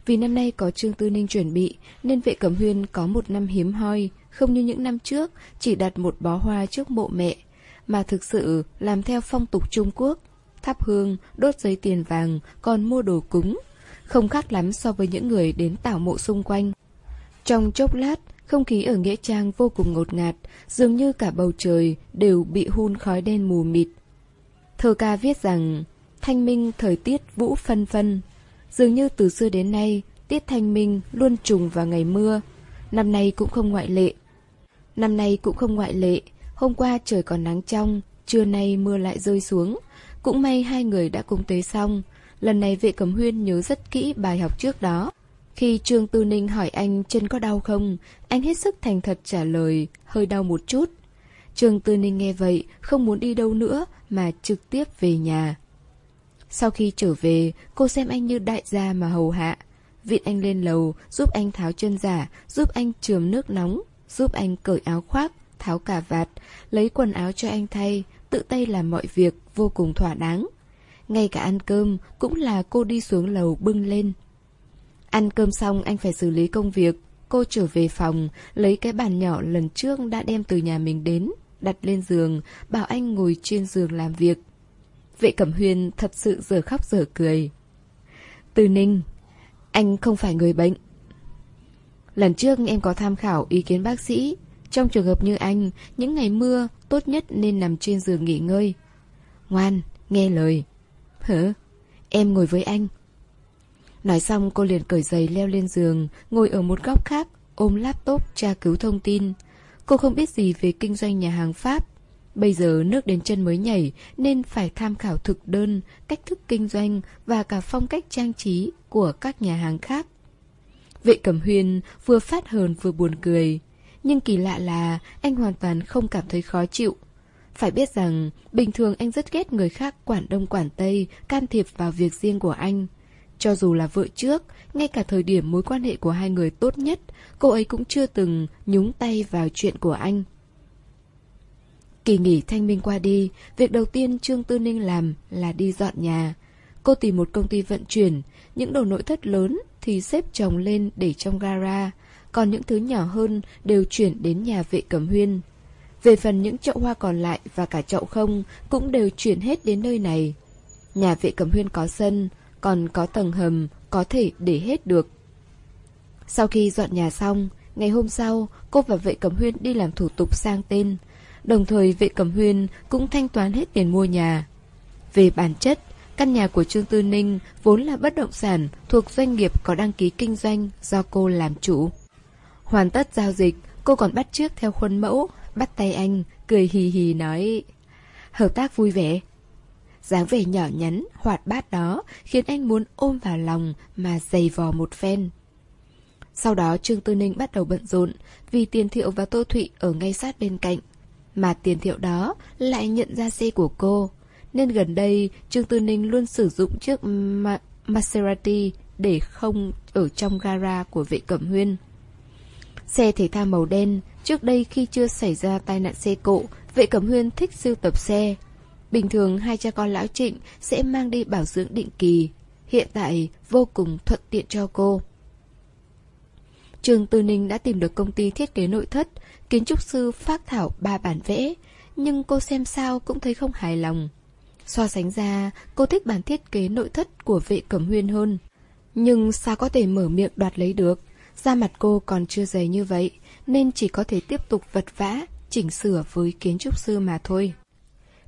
A: Vì năm nay có Trương Tư Ninh chuẩn bị, nên vệ cẩm huyên có một năm hiếm hoi, không như những năm trước, chỉ đặt một bó hoa trước mộ mẹ, mà thực sự làm theo phong tục Trung Quốc. Thắp hương, đốt giấy tiền vàng, còn mua đồ cúng. Không khác lắm so với những người đến tảo mộ xung quanh. Trong chốc lát, không khí ở Nghĩa Trang vô cùng ngột ngạt, dường như cả bầu trời đều bị hun khói đen mù mịt. Thơ ca viết rằng, thanh minh thời tiết vũ phân phân. Dường như từ xưa đến nay, tiết thanh minh luôn trùng vào ngày mưa. Năm nay cũng không ngoại lệ. Năm nay cũng không ngoại lệ, hôm qua trời còn nắng trong, trưa nay mưa lại rơi xuống. Cũng may hai người đã cùng tế xong. Lần này vệ cẩm huyên nhớ rất kỹ bài học trước đó. Khi Trương Tư Ninh hỏi anh chân có đau không, anh hết sức thành thật trả lời, hơi đau một chút. Trương Tư Ninh nghe vậy, không muốn đi đâu nữa mà trực tiếp về nhà. Sau khi trở về, cô xem anh như đại gia mà hầu hạ. Vịn anh lên lầu, giúp anh tháo chân giả, giúp anh chườm nước nóng, giúp anh cởi áo khoác, tháo cà vạt, lấy quần áo cho anh thay, tự tay làm mọi việc vô cùng thỏa đáng. Ngay cả ăn cơm cũng là cô đi xuống lầu bưng lên. Ăn cơm xong anh phải xử lý công việc, cô trở về phòng, lấy cái bàn nhỏ lần trước đã đem từ nhà mình đến, đặt lên giường, bảo anh ngồi trên giường làm việc. Vệ Cẩm Huyên thật sự giờ khóc giờ cười. Từ Ninh, anh không phải người bệnh. Lần trước em có tham khảo ý kiến bác sĩ, trong trường hợp như anh, những ngày mưa tốt nhất nên nằm trên giường nghỉ ngơi. Ngoan, nghe lời. Hả? Em ngồi với anh. Nói xong cô liền cởi giày leo lên giường, ngồi ở một góc khác, ôm laptop tra cứu thông tin. Cô không biết gì về kinh doanh nhà hàng Pháp. Bây giờ nước đến chân mới nhảy nên phải tham khảo thực đơn, cách thức kinh doanh và cả phong cách trang trí của các nhà hàng khác. Vệ Cẩm Huyên vừa phát hờn vừa buồn cười. Nhưng kỳ lạ là anh hoàn toàn không cảm thấy khó chịu. Phải biết rằng, bình thường anh rất ghét người khác quản đông quản tây, can thiệp vào việc riêng của anh. Cho dù là vợ trước, ngay cả thời điểm mối quan hệ của hai người tốt nhất, cô ấy cũng chưa từng nhúng tay vào chuyện của anh. Kỳ nghỉ thanh minh qua đi, việc đầu tiên Trương Tư Ninh làm là đi dọn nhà. Cô tìm một công ty vận chuyển, những đồ nội thất lớn thì xếp chồng lên để trong gara, còn những thứ nhỏ hơn đều chuyển đến nhà vệ cẩm huyên. Về phần những chậu hoa còn lại và cả chậu không cũng đều chuyển hết đến nơi này. Nhà vệ cẩm huyên có sân, còn có tầng hầm, có thể để hết được. Sau khi dọn nhà xong, ngày hôm sau, cô và vệ cẩm huyên đi làm thủ tục sang tên. Đồng thời vệ cẩm huyên cũng thanh toán hết tiền mua nhà. Về bản chất, căn nhà của Trương Tư Ninh vốn là bất động sản thuộc doanh nghiệp có đăng ký kinh doanh do cô làm chủ. Hoàn tất giao dịch, cô còn bắt trước theo khuôn mẫu, bắt tay anh, cười hì hì nói Hợp tác vui vẻ, dáng vẻ nhỏ nhắn, hoạt bát đó khiến anh muốn ôm vào lòng mà dày vò một phen. Sau đó Trương Tư Ninh bắt đầu bận rộn vì Tiền Thiệu và Tô Thụy ở ngay sát bên cạnh. Mà Tiền Thiệu đó lại nhận ra xe của cô. Nên gần đây Trương Tư Ninh luôn sử dụng chiếc Ma Maserati để không ở trong gara của vệ cẩm huyên. Xe thể thao màu đen, trước đây khi chưa xảy ra tai nạn xe cộ, vệ cẩm huyên thích sưu tập xe. Bình thường hai cha con lão trịnh sẽ mang đi bảo dưỡng định kỳ. Hiện tại vô cùng thuận tiện cho cô. Trường Tư Ninh đã tìm được công ty thiết kế nội thất, kiến trúc sư phát thảo ba bản vẽ, nhưng cô xem sao cũng thấy không hài lòng. So sánh ra, cô thích bản thiết kế nội thất của vệ cẩm huyên hơn. Nhưng sao có thể mở miệng đoạt lấy được? Da mặt cô còn chưa dày như vậy, nên chỉ có thể tiếp tục vật vã, chỉnh sửa với kiến trúc sư mà thôi.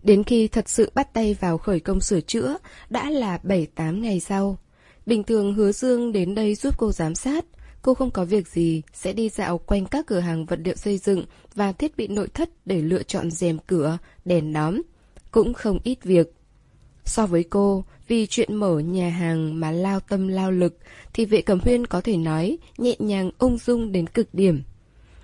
A: Đến khi thật sự bắt tay vào khởi công sửa chữa, đã là 7-8 ngày sau. Bình thường hứa Dương đến đây giúp cô giám sát. Cô không có việc gì, sẽ đi dạo quanh các cửa hàng vật liệu xây dựng và thiết bị nội thất để lựa chọn rèm cửa, đèn đóm. cũng không ít việc. So với cô, vì chuyện mở nhà hàng mà lao tâm lao lực, thì vệ cẩm huyên có thể nói nhẹ nhàng ung dung đến cực điểm.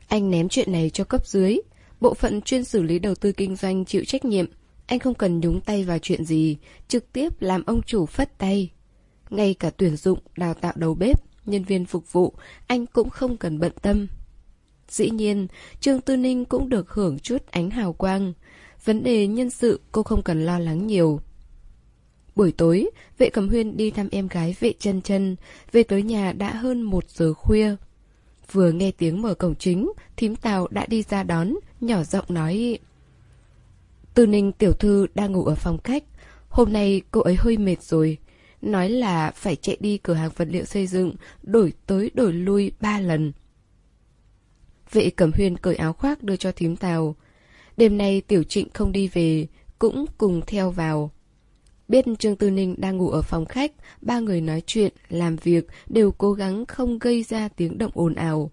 A: Anh ném chuyện này cho cấp dưới, bộ phận chuyên xử lý đầu tư kinh doanh chịu trách nhiệm. Anh không cần nhúng tay vào chuyện gì, trực tiếp làm ông chủ phất tay. Ngay cả tuyển dụng, đào tạo đầu bếp, nhân viên phục vụ, anh cũng không cần bận tâm. Dĩ nhiên, Trương Tư Ninh cũng được hưởng chút ánh hào quang. Vấn đề nhân sự cô không cần lo lắng nhiều. Buổi tối, vệ cầm huyên đi thăm em gái vệ chân chân, về tới nhà đã hơn một giờ khuya. Vừa nghe tiếng mở cổng chính, thím Tào đã đi ra đón, nhỏ giọng nói... Tư Ninh tiểu thư đang ngủ ở phòng khách, hôm nay cô ấy hơi mệt rồi. Nói là phải chạy đi cửa hàng vật liệu xây dựng, đổi tới đổi lui ba lần. Vệ cẩm huyên cởi áo khoác đưa cho thím Tào. Đêm nay tiểu trịnh không đi về, cũng cùng theo vào. Biết Trương Tư Ninh đang ngủ ở phòng khách, ba người nói chuyện, làm việc đều cố gắng không gây ra tiếng động ồn ào.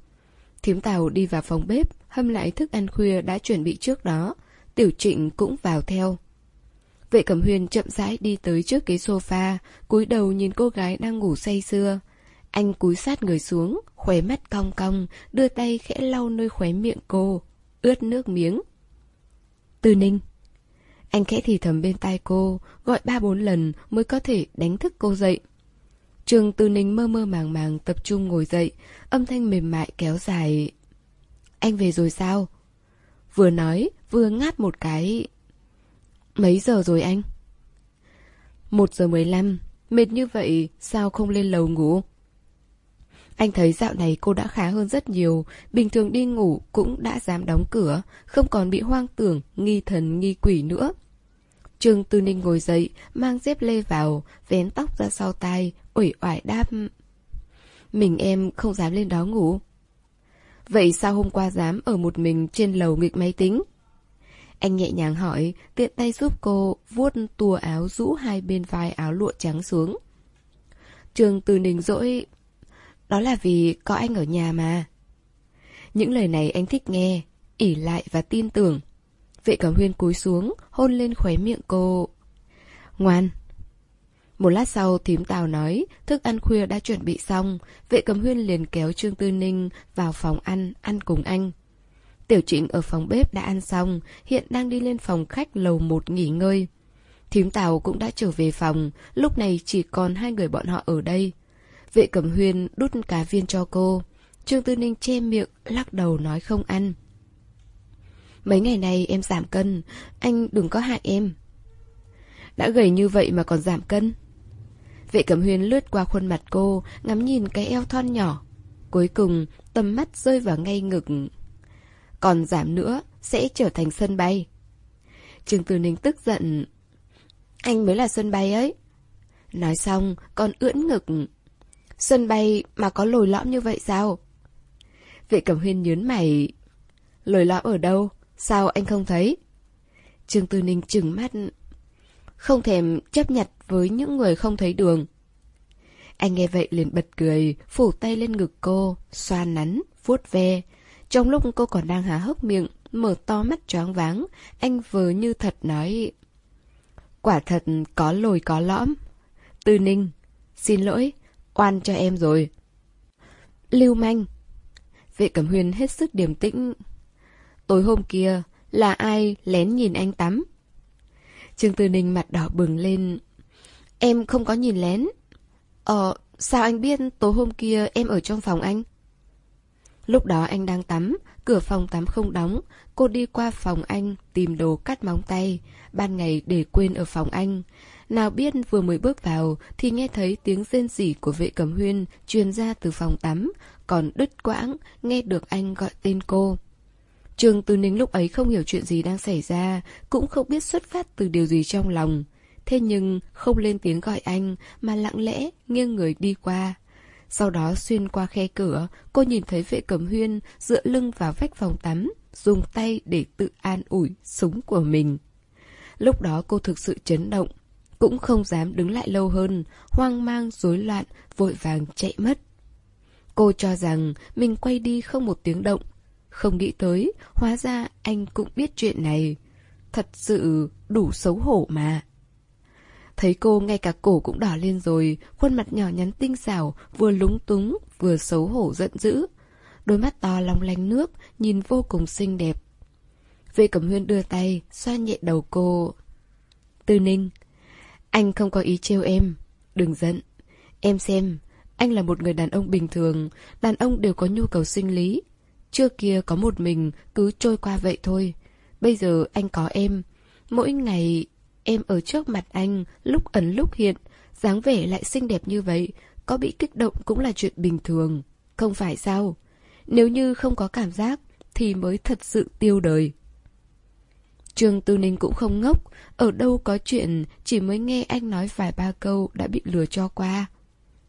A: Thím Tào đi vào phòng bếp, hâm lại thức ăn khuya đã chuẩn bị trước đó. Tiểu Trịnh cũng vào theo. Vệ Cẩm Huyền chậm rãi đi tới trước cái sofa, cúi đầu nhìn cô gái đang ngủ say sưa. Anh cúi sát người xuống, khóe mắt cong cong, đưa tay khẽ lau nơi khóe miệng cô, ướt nước miếng. Tư Ninh anh khẽ thì thầm bên tai cô, gọi ba bốn lần mới có thể đánh thức cô dậy. Trường Tư Ninh mơ mơ màng màng tập trung ngồi dậy, âm thanh mềm mại kéo dài. Anh về rồi sao? Vừa nói, vừa ngáp một cái. Mấy giờ rồi anh? Một giờ mười lăm, mệt như vậy sao không lên lầu ngủ? Anh thấy dạo này cô đã khá hơn rất nhiều, bình thường đi ngủ cũng đã dám đóng cửa, không còn bị hoang tưởng, nghi thần nghi quỷ nữa. Trương Tư Ninh ngồi dậy, mang dép lê vào, vén tóc ra sau tai, ủi oải đáp. Mình em không dám lên đó ngủ. Vậy sao hôm qua dám ở một mình trên lầu nghịch máy tính? Anh nhẹ nhàng hỏi, tiện tay giúp cô vuốt tua áo rũ hai bên vai áo lụa trắng xuống. Trương Tư Ninh dỗi đó là vì có anh ở nhà mà. Những lời này anh thích nghe, ỉ lại và tin tưởng. Vệ cẩm huyên cúi xuống, hôn lên khóe miệng cô. Ngoan. Một lát sau thím Tào nói, thức ăn khuya đã chuẩn bị xong, vệ cầm huyên liền kéo Trương Tư Ninh vào phòng ăn, ăn cùng anh. Tiểu trịnh ở phòng bếp đã ăn xong, hiện đang đi lên phòng khách lầu một nghỉ ngơi. Thím Tào cũng đã trở về phòng, lúc này chỉ còn hai người bọn họ ở đây. Vệ cẩm huyên đút cá viên cho cô. Trương Tư Ninh che miệng, lắc đầu nói không ăn. Mấy ngày này em giảm cân, anh đừng có hại em. Đã gầy như vậy mà còn giảm cân. Vệ cẩm huyên lướt qua khuôn mặt cô, ngắm nhìn cái eo thon nhỏ. Cuối cùng, tầm mắt rơi vào ngay ngực. Còn giảm nữa, sẽ trở thành sân bay. Trương Tư Ninh tức giận. Anh mới là sân bay ấy. Nói xong, còn ưỡn ngực, Sân bay mà có lồi lõm như vậy sao? Vệ cẩm huyên nhớn mày. Lồi lõm ở đâu? Sao anh không thấy? Trương Tư Ninh trừng mắt. Không thèm chấp nhặt với những người không thấy đường. Anh nghe vậy liền bật cười, phủ tay lên ngực cô, xoa nắn, vuốt ve. Trong lúc cô còn đang há hốc miệng, mở to mắt choáng váng, anh vờ như thật nói. Quả thật có lồi có lõm. Tư Ninh, xin lỗi, Oan cho em rồi. Lưu manh. Vệ cẩm Huyền hết sức điềm tĩnh. Tối hôm kia, là ai lén nhìn anh tắm? Trương Tư Ninh mặt đỏ bừng lên. Em không có nhìn lén. Ờ, sao anh biết tối hôm kia em ở trong phòng anh? Lúc đó anh đang tắm, cửa phòng tắm không đóng. Cô đi qua phòng anh, tìm đồ cắt móng tay. Ban ngày để quên ở phòng anh. Nào biết vừa mới bước vào thì nghe thấy tiếng rên rỉ của vệ cầm huyên truyền ra từ phòng tắm, còn đứt quãng nghe được anh gọi tên cô. Trường Từ Ninh lúc ấy không hiểu chuyện gì đang xảy ra, cũng không biết xuất phát từ điều gì trong lòng. Thế nhưng không lên tiếng gọi anh mà lặng lẽ nghiêng người đi qua. Sau đó xuyên qua khe cửa, cô nhìn thấy vệ cầm huyên dựa lưng vào vách phòng tắm, dùng tay để tự an ủi súng của mình. Lúc đó cô thực sự chấn động, cũng không dám đứng lại lâu hơn, hoang mang, rối loạn, vội vàng chạy mất. Cô cho rằng mình quay đi không một tiếng động. Không nghĩ tới, hóa ra anh cũng biết chuyện này. thật sự đủ xấu hổ mà. Thấy cô ngay cả cổ cũng đỏ lên rồi, khuôn mặt nhỏ nhắn tinh xảo, vừa lúng túng, vừa xấu hổ giận dữ. Đôi mắt to long lanh nước, nhìn vô cùng xinh đẹp. Vệ Cẩm Huyên đưa tay, xoa nhẹ đầu cô. Tư Ninh, anh không có ý trêu em, đừng giận. Em xem, anh là một người đàn ông bình thường, đàn ông đều có nhu cầu sinh lý. Trước kia có một mình, cứ trôi qua vậy thôi. Bây giờ anh có em. Mỗi ngày em ở trước mặt anh, lúc ẩn lúc hiện, dáng vẻ lại xinh đẹp như vậy, có bị kích động cũng là chuyện bình thường. Không phải sao? Nếu như không có cảm giác, thì mới thật sự tiêu đời. Trương Tư Ninh cũng không ngốc, ở đâu có chuyện chỉ mới nghe anh nói vài ba câu đã bị lừa cho qua.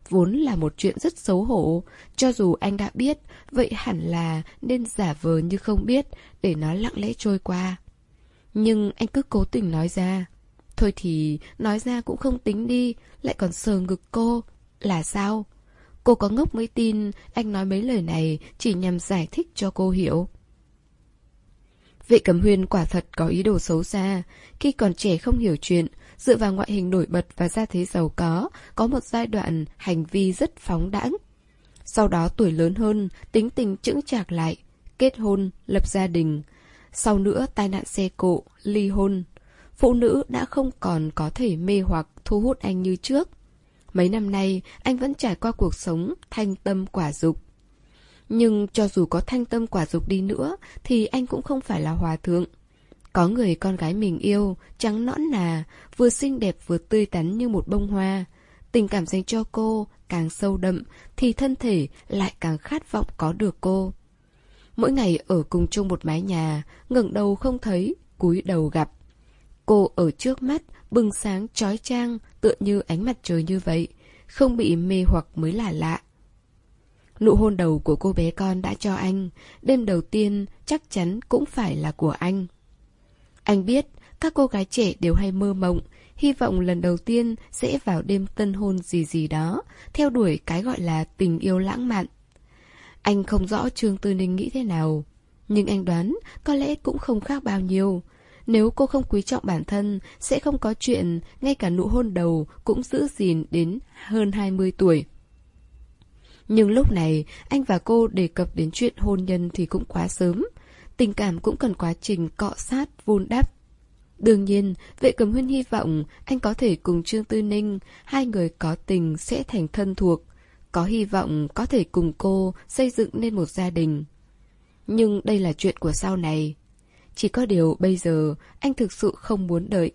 A: Vốn là một chuyện rất xấu hổ, cho dù anh đã biết, vậy hẳn là nên giả vờ như không biết để nó lặng lẽ trôi qua. Nhưng anh cứ cố tình nói ra. Thôi thì nói ra cũng không tính đi, lại còn sờ ngực cô. Là sao? Cô có ngốc mới tin anh nói mấy lời này chỉ nhằm giải thích cho cô hiểu. Vệ cẩm huyên quả thật có ý đồ xấu xa. Khi còn trẻ không hiểu chuyện, dựa vào ngoại hình nổi bật và gia thế giàu có, có một giai đoạn hành vi rất phóng đãng. Sau đó tuổi lớn hơn, tính tình chững chạc lại, kết hôn, lập gia đình. Sau nữa tai nạn xe cộ, ly hôn. Phụ nữ đã không còn có thể mê hoặc thu hút anh như trước. Mấy năm nay, anh vẫn trải qua cuộc sống thanh tâm quả dục. Nhưng cho dù có thanh tâm quả dục đi nữa thì anh cũng không phải là hòa thượng. Có người con gái mình yêu, trắng nõn nà, vừa xinh đẹp vừa tươi tắn như một bông hoa. Tình cảm dành cho cô càng sâu đậm thì thân thể lại càng khát vọng có được cô. Mỗi ngày ở cùng chung một mái nhà, ngẩng đầu không thấy, cúi đầu gặp. Cô ở trước mắt, bừng sáng trói trang, tựa như ánh mặt trời như vậy, không bị mê hoặc mới là lạ. Nụ hôn đầu của cô bé con đã cho anh, đêm đầu tiên chắc chắn cũng phải là của anh. Anh biết, các cô gái trẻ đều hay mơ mộng, hy vọng lần đầu tiên sẽ vào đêm tân hôn gì gì đó, theo đuổi cái gọi là tình yêu lãng mạn. Anh không rõ Trương Tư Ninh nghĩ thế nào, nhưng anh đoán có lẽ cũng không khác bao nhiêu. Nếu cô không quý trọng bản thân, sẽ không có chuyện ngay cả nụ hôn đầu cũng giữ gìn đến hơn 20 tuổi. Nhưng lúc này, anh và cô đề cập đến chuyện hôn nhân thì cũng quá sớm. Tình cảm cũng cần quá trình cọ sát, vun đắp. Đương nhiên, vệ cầm huyên hy vọng anh có thể cùng Trương Tư Ninh, hai người có tình sẽ thành thân thuộc. Có hy vọng có thể cùng cô xây dựng nên một gia đình. Nhưng đây là chuyện của sau này. Chỉ có điều bây giờ anh thực sự không muốn đợi.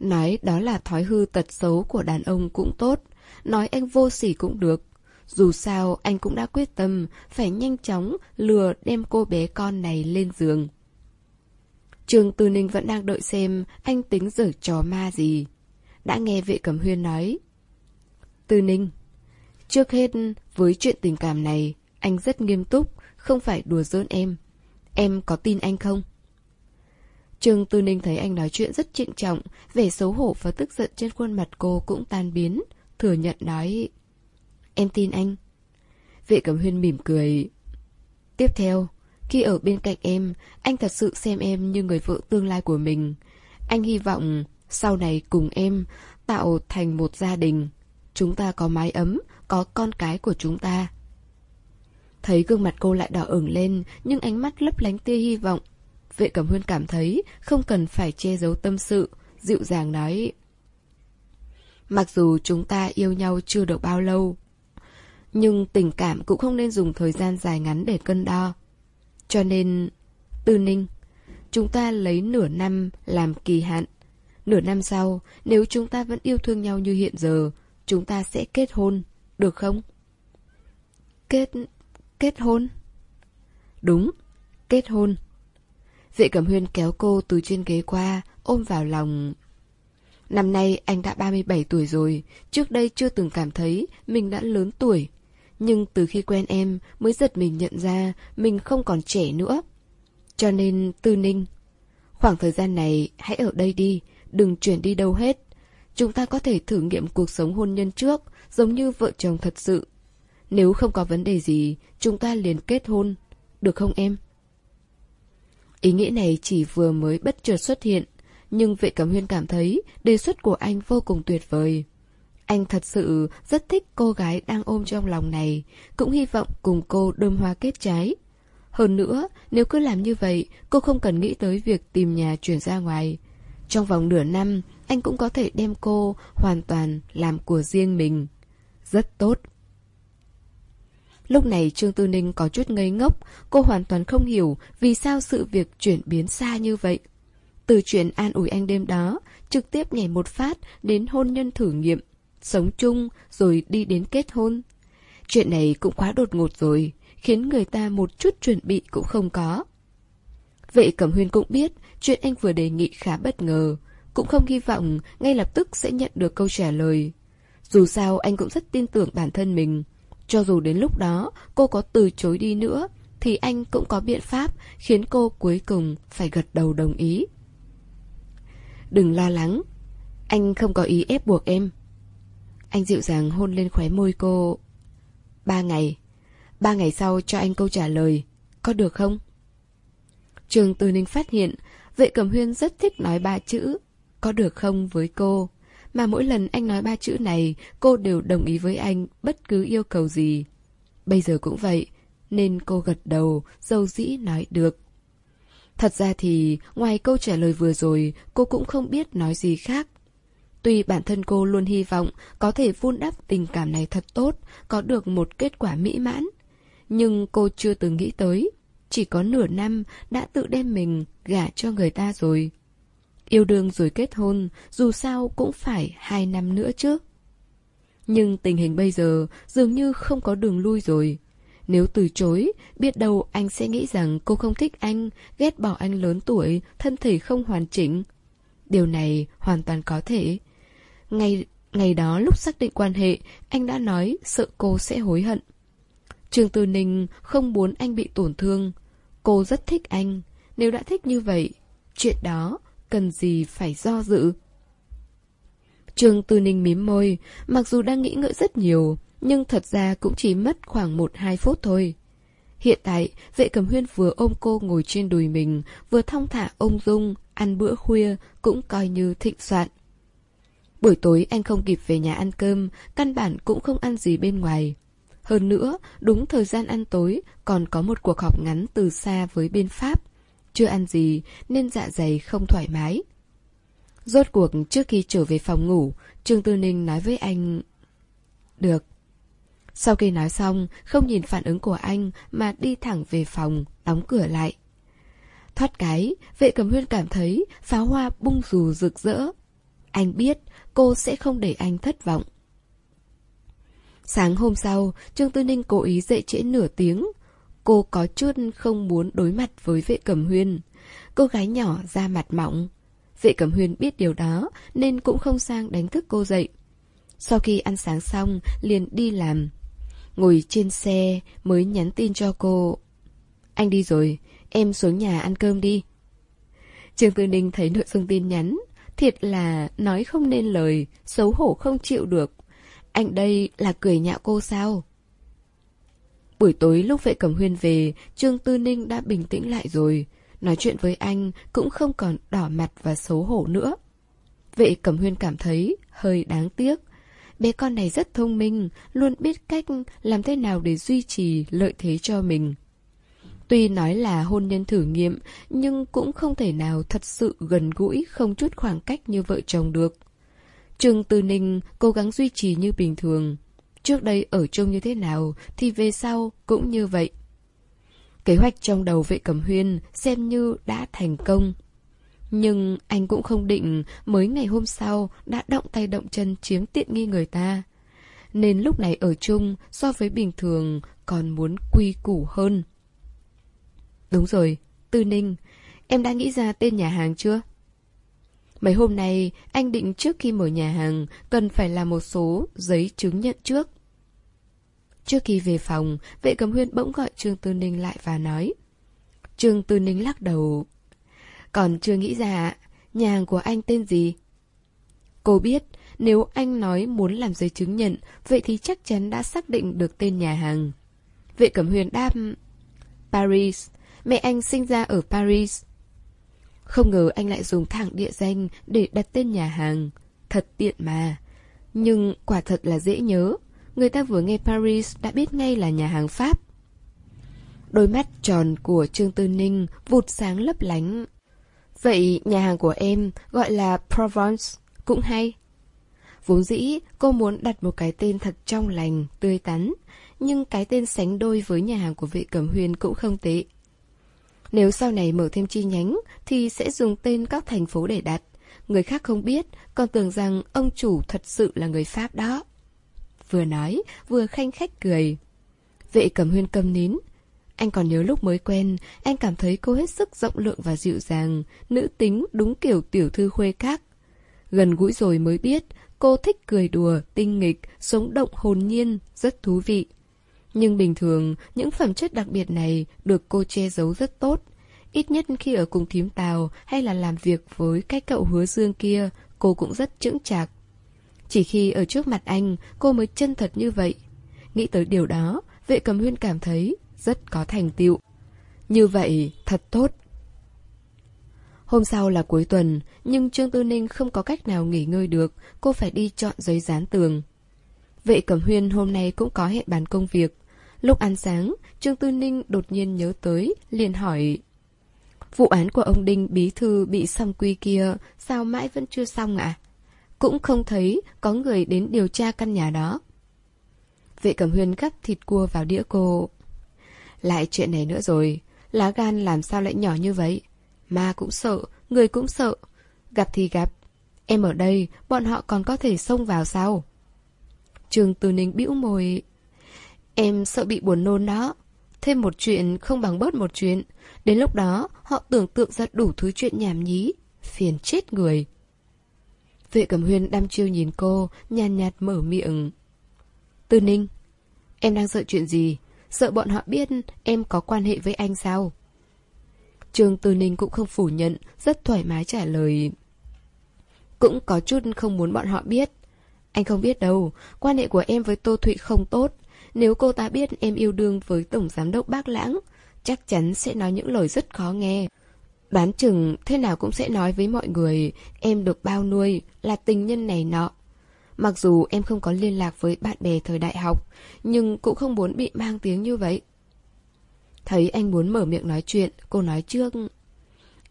A: Nói đó là thói hư tật xấu của đàn ông cũng tốt. Nói anh vô sỉ cũng được. Dù sao, anh cũng đã quyết tâm phải nhanh chóng lừa đem cô bé con này lên giường. Trường Tư Ninh vẫn đang đợi xem anh tính giở trò ma gì. Đã nghe vệ cẩm huyên nói. Tư Ninh, trước hết với chuyện tình cảm này, anh rất nghiêm túc, không phải đùa giỡn em. Em có tin anh không? Trường Tư Ninh thấy anh nói chuyện rất trịnh trọng, vẻ xấu hổ và tức giận trên khuôn mặt cô cũng tan biến, thừa nhận nói Em tin anh. Vệ cẩm huyên mỉm cười. Tiếp theo, khi ở bên cạnh em, anh thật sự xem em như người vợ tương lai của mình. Anh hy vọng sau này cùng em tạo thành một gia đình. Chúng ta có mái ấm, có con cái của chúng ta. Thấy gương mặt cô lại đỏ ửng lên, nhưng ánh mắt lấp lánh tia hy vọng. Vệ Cẩm Huyên cảm thấy không cần phải che giấu tâm sự, dịu dàng nói. Mặc dù chúng ta yêu nhau chưa được bao lâu, nhưng tình cảm cũng không nên dùng thời gian dài ngắn để cân đo. Cho nên, Tư Ninh, chúng ta lấy nửa năm làm kỳ hạn. Nửa năm sau, nếu chúng ta vẫn yêu thương nhau như hiện giờ, chúng ta sẽ kết hôn, được không? Kết... kết hôn? Đúng, kết hôn. Vệ Cẩm Huyên kéo cô từ trên ghế qua, ôm vào lòng. Năm nay anh đã 37 tuổi rồi, trước đây chưa từng cảm thấy mình đã lớn tuổi. Nhưng từ khi quen em mới giật mình nhận ra mình không còn trẻ nữa. Cho nên Tư Ninh, khoảng thời gian này hãy ở đây đi, đừng chuyển đi đâu hết. Chúng ta có thể thử nghiệm cuộc sống hôn nhân trước, giống như vợ chồng thật sự. Nếu không có vấn đề gì, chúng ta liền kết hôn. Được không em? Ý nghĩ này chỉ vừa mới bất chợt xuất hiện, nhưng vệ cẩm huyên cảm thấy đề xuất của anh vô cùng tuyệt vời. Anh thật sự rất thích cô gái đang ôm trong lòng này, cũng hy vọng cùng cô đơm hoa kết trái. Hơn nữa, nếu cứ làm như vậy, cô không cần nghĩ tới việc tìm nhà chuyển ra ngoài. Trong vòng nửa năm, anh cũng có thể đem cô hoàn toàn làm của riêng mình. Rất tốt. Lúc này Trương Tư Ninh có chút ngây ngốc, cô hoàn toàn không hiểu vì sao sự việc chuyển biến xa như vậy. Từ chuyện an ủi anh đêm đó, trực tiếp nhảy một phát đến hôn nhân thử nghiệm, sống chung rồi đi đến kết hôn. Chuyện này cũng quá đột ngột rồi, khiến người ta một chút chuẩn bị cũng không có. Vệ Cẩm Huyên cũng biết chuyện anh vừa đề nghị khá bất ngờ, cũng không hy vọng ngay lập tức sẽ nhận được câu trả lời. Dù sao anh cũng rất tin tưởng bản thân mình. Cho dù đến lúc đó cô có từ chối đi nữa, thì anh cũng có biện pháp khiến cô cuối cùng phải gật đầu đồng ý. Đừng lo lắng, anh không có ý ép buộc em. Anh dịu dàng hôn lên khóe môi cô. Ba ngày, ba ngày sau cho anh câu trả lời, có được không? Trường Từ Ninh phát hiện, vệ cầm huyên rất thích nói ba chữ, có được không với cô. Mà mỗi lần anh nói ba chữ này, cô đều đồng ý với anh bất cứ yêu cầu gì. Bây giờ cũng vậy, nên cô gật đầu, dâu dĩ nói được. Thật ra thì, ngoài câu trả lời vừa rồi, cô cũng không biết nói gì khác. Tuy bản thân cô luôn hy vọng có thể vun đắp tình cảm này thật tốt, có được một kết quả mỹ mãn. Nhưng cô chưa từng nghĩ tới, chỉ có nửa năm đã tự đem mình gả cho người ta rồi. Yêu đương rồi kết hôn, dù sao cũng phải hai năm nữa chứ. Nhưng tình hình bây giờ dường như không có đường lui rồi. Nếu từ chối, biết đâu anh sẽ nghĩ rằng cô không thích anh, ghét bỏ anh lớn tuổi, thân thể không hoàn chỉnh. Điều này hoàn toàn có thể. Ngày, ngày đó lúc xác định quan hệ, anh đã nói sợ cô sẽ hối hận. Trường Tư Ninh không muốn anh bị tổn thương. Cô rất thích anh. Nếu đã thích như vậy, chuyện đó cần gì phải do dự. Trường Tư Ninh mím môi, mặc dù đang nghĩ ngợi rất nhiều, nhưng thật ra cũng chỉ mất khoảng 1-2 phút thôi. Hiện tại, vệ cầm huyên vừa ôm cô ngồi trên đùi mình, vừa thong thả ôm dung, ăn bữa khuya, cũng coi như thịnh soạn. Buổi tối anh không kịp về nhà ăn cơm, căn bản cũng không ăn gì bên ngoài. Hơn nữa, đúng thời gian ăn tối, còn có một cuộc họp ngắn từ xa với bên Pháp. Chưa ăn gì nên dạ dày không thoải mái. Rốt cuộc trước khi trở về phòng ngủ, Trương Tư Ninh nói với anh... Được. Sau khi nói xong, không nhìn phản ứng của anh mà đi thẳng về phòng, đóng cửa lại. Thoát cái, vệ cầm huyên cảm thấy pháo hoa bung dù rực rỡ. Anh biết cô sẽ không để anh thất vọng. Sáng hôm sau, Trương Tư Ninh cố ý dậy trễ nửa tiếng, Cô có chút không muốn đối mặt với vệ cẩm huyên. Cô gái nhỏ da mặt mỏng. Vệ cẩm huyên biết điều đó nên cũng không sang đánh thức cô dậy. Sau khi ăn sáng xong, liền đi làm. Ngồi trên xe mới nhắn tin cho cô. Anh đi rồi, em xuống nhà ăn cơm đi. Trương Tư Ninh thấy nội dung tin nhắn. Thiệt là nói không nên lời, xấu hổ không chịu được. Anh đây là cười nhạo cô sao? Buổi tối lúc vệ cầm huyên về, Trương Tư Ninh đã bình tĩnh lại rồi. Nói chuyện với anh cũng không còn đỏ mặt và xấu hổ nữa. Vệ cầm huyên cảm thấy hơi đáng tiếc. Bé con này rất thông minh, luôn biết cách làm thế nào để duy trì lợi thế cho mình. Tuy nói là hôn nhân thử nghiệm, nhưng cũng không thể nào thật sự gần gũi, không chút khoảng cách như vợ chồng được. Trương Tư Ninh cố gắng duy trì như bình thường, Trước đây ở chung như thế nào thì về sau cũng như vậy. Kế hoạch trong đầu vệ cầm huyên xem như đã thành công. Nhưng anh cũng không định mới ngày hôm sau đã động tay động chân chiếm tiện nghi người ta. Nên lúc này ở chung so với bình thường còn muốn quy củ hơn. Đúng rồi, Tư Ninh, em đã nghĩ ra tên nhà hàng chưa? Mấy hôm nay, anh định trước khi mở nhà hàng, cần phải làm một số giấy chứng nhận trước. Trước khi về phòng, vệ cầm huyên bỗng gọi Trương Tư Ninh lại và nói. Trương Tư Ninh lắc đầu. Còn chưa nghĩ ra, nhà hàng của anh tên gì? Cô biết, nếu anh nói muốn làm giấy chứng nhận, vậy thì chắc chắn đã xác định được tên nhà hàng. Vệ Cẩm Huyền đáp... Paris. Mẹ anh sinh ra ở Paris. Không ngờ anh lại dùng thẳng địa danh để đặt tên nhà hàng. Thật tiện mà. Nhưng quả thật là dễ nhớ. Người ta vừa nghe Paris đã biết ngay là nhà hàng Pháp. Đôi mắt tròn của Trương Tư Ninh vụt sáng lấp lánh. Vậy nhà hàng của em gọi là Provence, cũng hay. Vốn dĩ cô muốn đặt một cái tên thật trong lành, tươi tắn, nhưng cái tên sánh đôi với nhà hàng của vệ cẩm huyên cũng không tệ. Nếu sau này mở thêm chi nhánh thì sẽ dùng tên các thành phố để đặt. Người khác không biết, còn tưởng rằng ông chủ thật sự là người Pháp đó. Vừa nói, vừa khanh khách cười. Vệ cầm huyên cầm nín. Anh còn nhớ lúc mới quen, anh cảm thấy cô hết sức rộng lượng và dịu dàng, nữ tính đúng kiểu tiểu thư khuê các. Gần gũi rồi mới biết, cô thích cười đùa, tinh nghịch, sống động hồn nhiên, rất thú vị. Nhưng bình thường, những phẩm chất đặc biệt này được cô che giấu rất tốt. Ít nhất khi ở cùng thím Tào hay là làm việc với cái cậu hứa dương kia, cô cũng rất chững chạc. Chỉ khi ở trước mặt anh, cô mới chân thật như vậy. Nghĩ tới điều đó, vệ cầm huyên cảm thấy rất có thành tựu. Như vậy, thật tốt. Hôm sau là cuối tuần, nhưng Trương Tư Ninh không có cách nào nghỉ ngơi được, cô phải đi chọn giấy dán tường. Vệ Cẩm Huyên hôm nay cũng có hẹn bàn công việc. Lúc ăn sáng, Trương Tư Ninh đột nhiên nhớ tới, liền hỏi Vụ án của ông Đinh Bí Thư bị xong quy kia, sao mãi vẫn chưa xong ạ? À? Cũng không thấy có người đến điều tra căn nhà đó. Vệ Cẩm Huyên gắp thịt cua vào đĩa cô. Lại chuyện này nữa rồi, lá gan làm sao lại nhỏ như vậy? Ma cũng sợ, người cũng sợ. Gặp thì gặp. Em ở đây, bọn họ còn có thể xông vào sao? Trường Từ Ninh bĩu môi. Em sợ bị buồn nôn đó. Thêm một chuyện không bằng bớt một chuyện. Đến lúc đó, họ tưởng tượng ra đủ thứ chuyện nhảm nhí. Phiền chết người. Vệ Cẩm Huyên đăm chiêu nhìn cô, nhàn nhạt, nhạt mở miệng. Tư Ninh, em đang sợ chuyện gì? Sợ bọn họ biết em có quan hệ với anh sao? Trương Tư Ninh cũng không phủ nhận, rất thoải mái trả lời. Cũng có chút không muốn bọn họ biết. Anh không biết đâu, quan hệ của em với Tô Thụy không tốt. Nếu cô ta biết em yêu đương với Tổng Giám đốc Bác Lãng, chắc chắn sẽ nói những lời rất khó nghe. Đoán chừng thế nào cũng sẽ nói với mọi người em được bao nuôi, là tình nhân này nọ. Mặc dù em không có liên lạc với bạn bè thời đại học, nhưng cũng không muốn bị mang tiếng như vậy. Thấy anh muốn mở miệng nói chuyện, cô nói trước.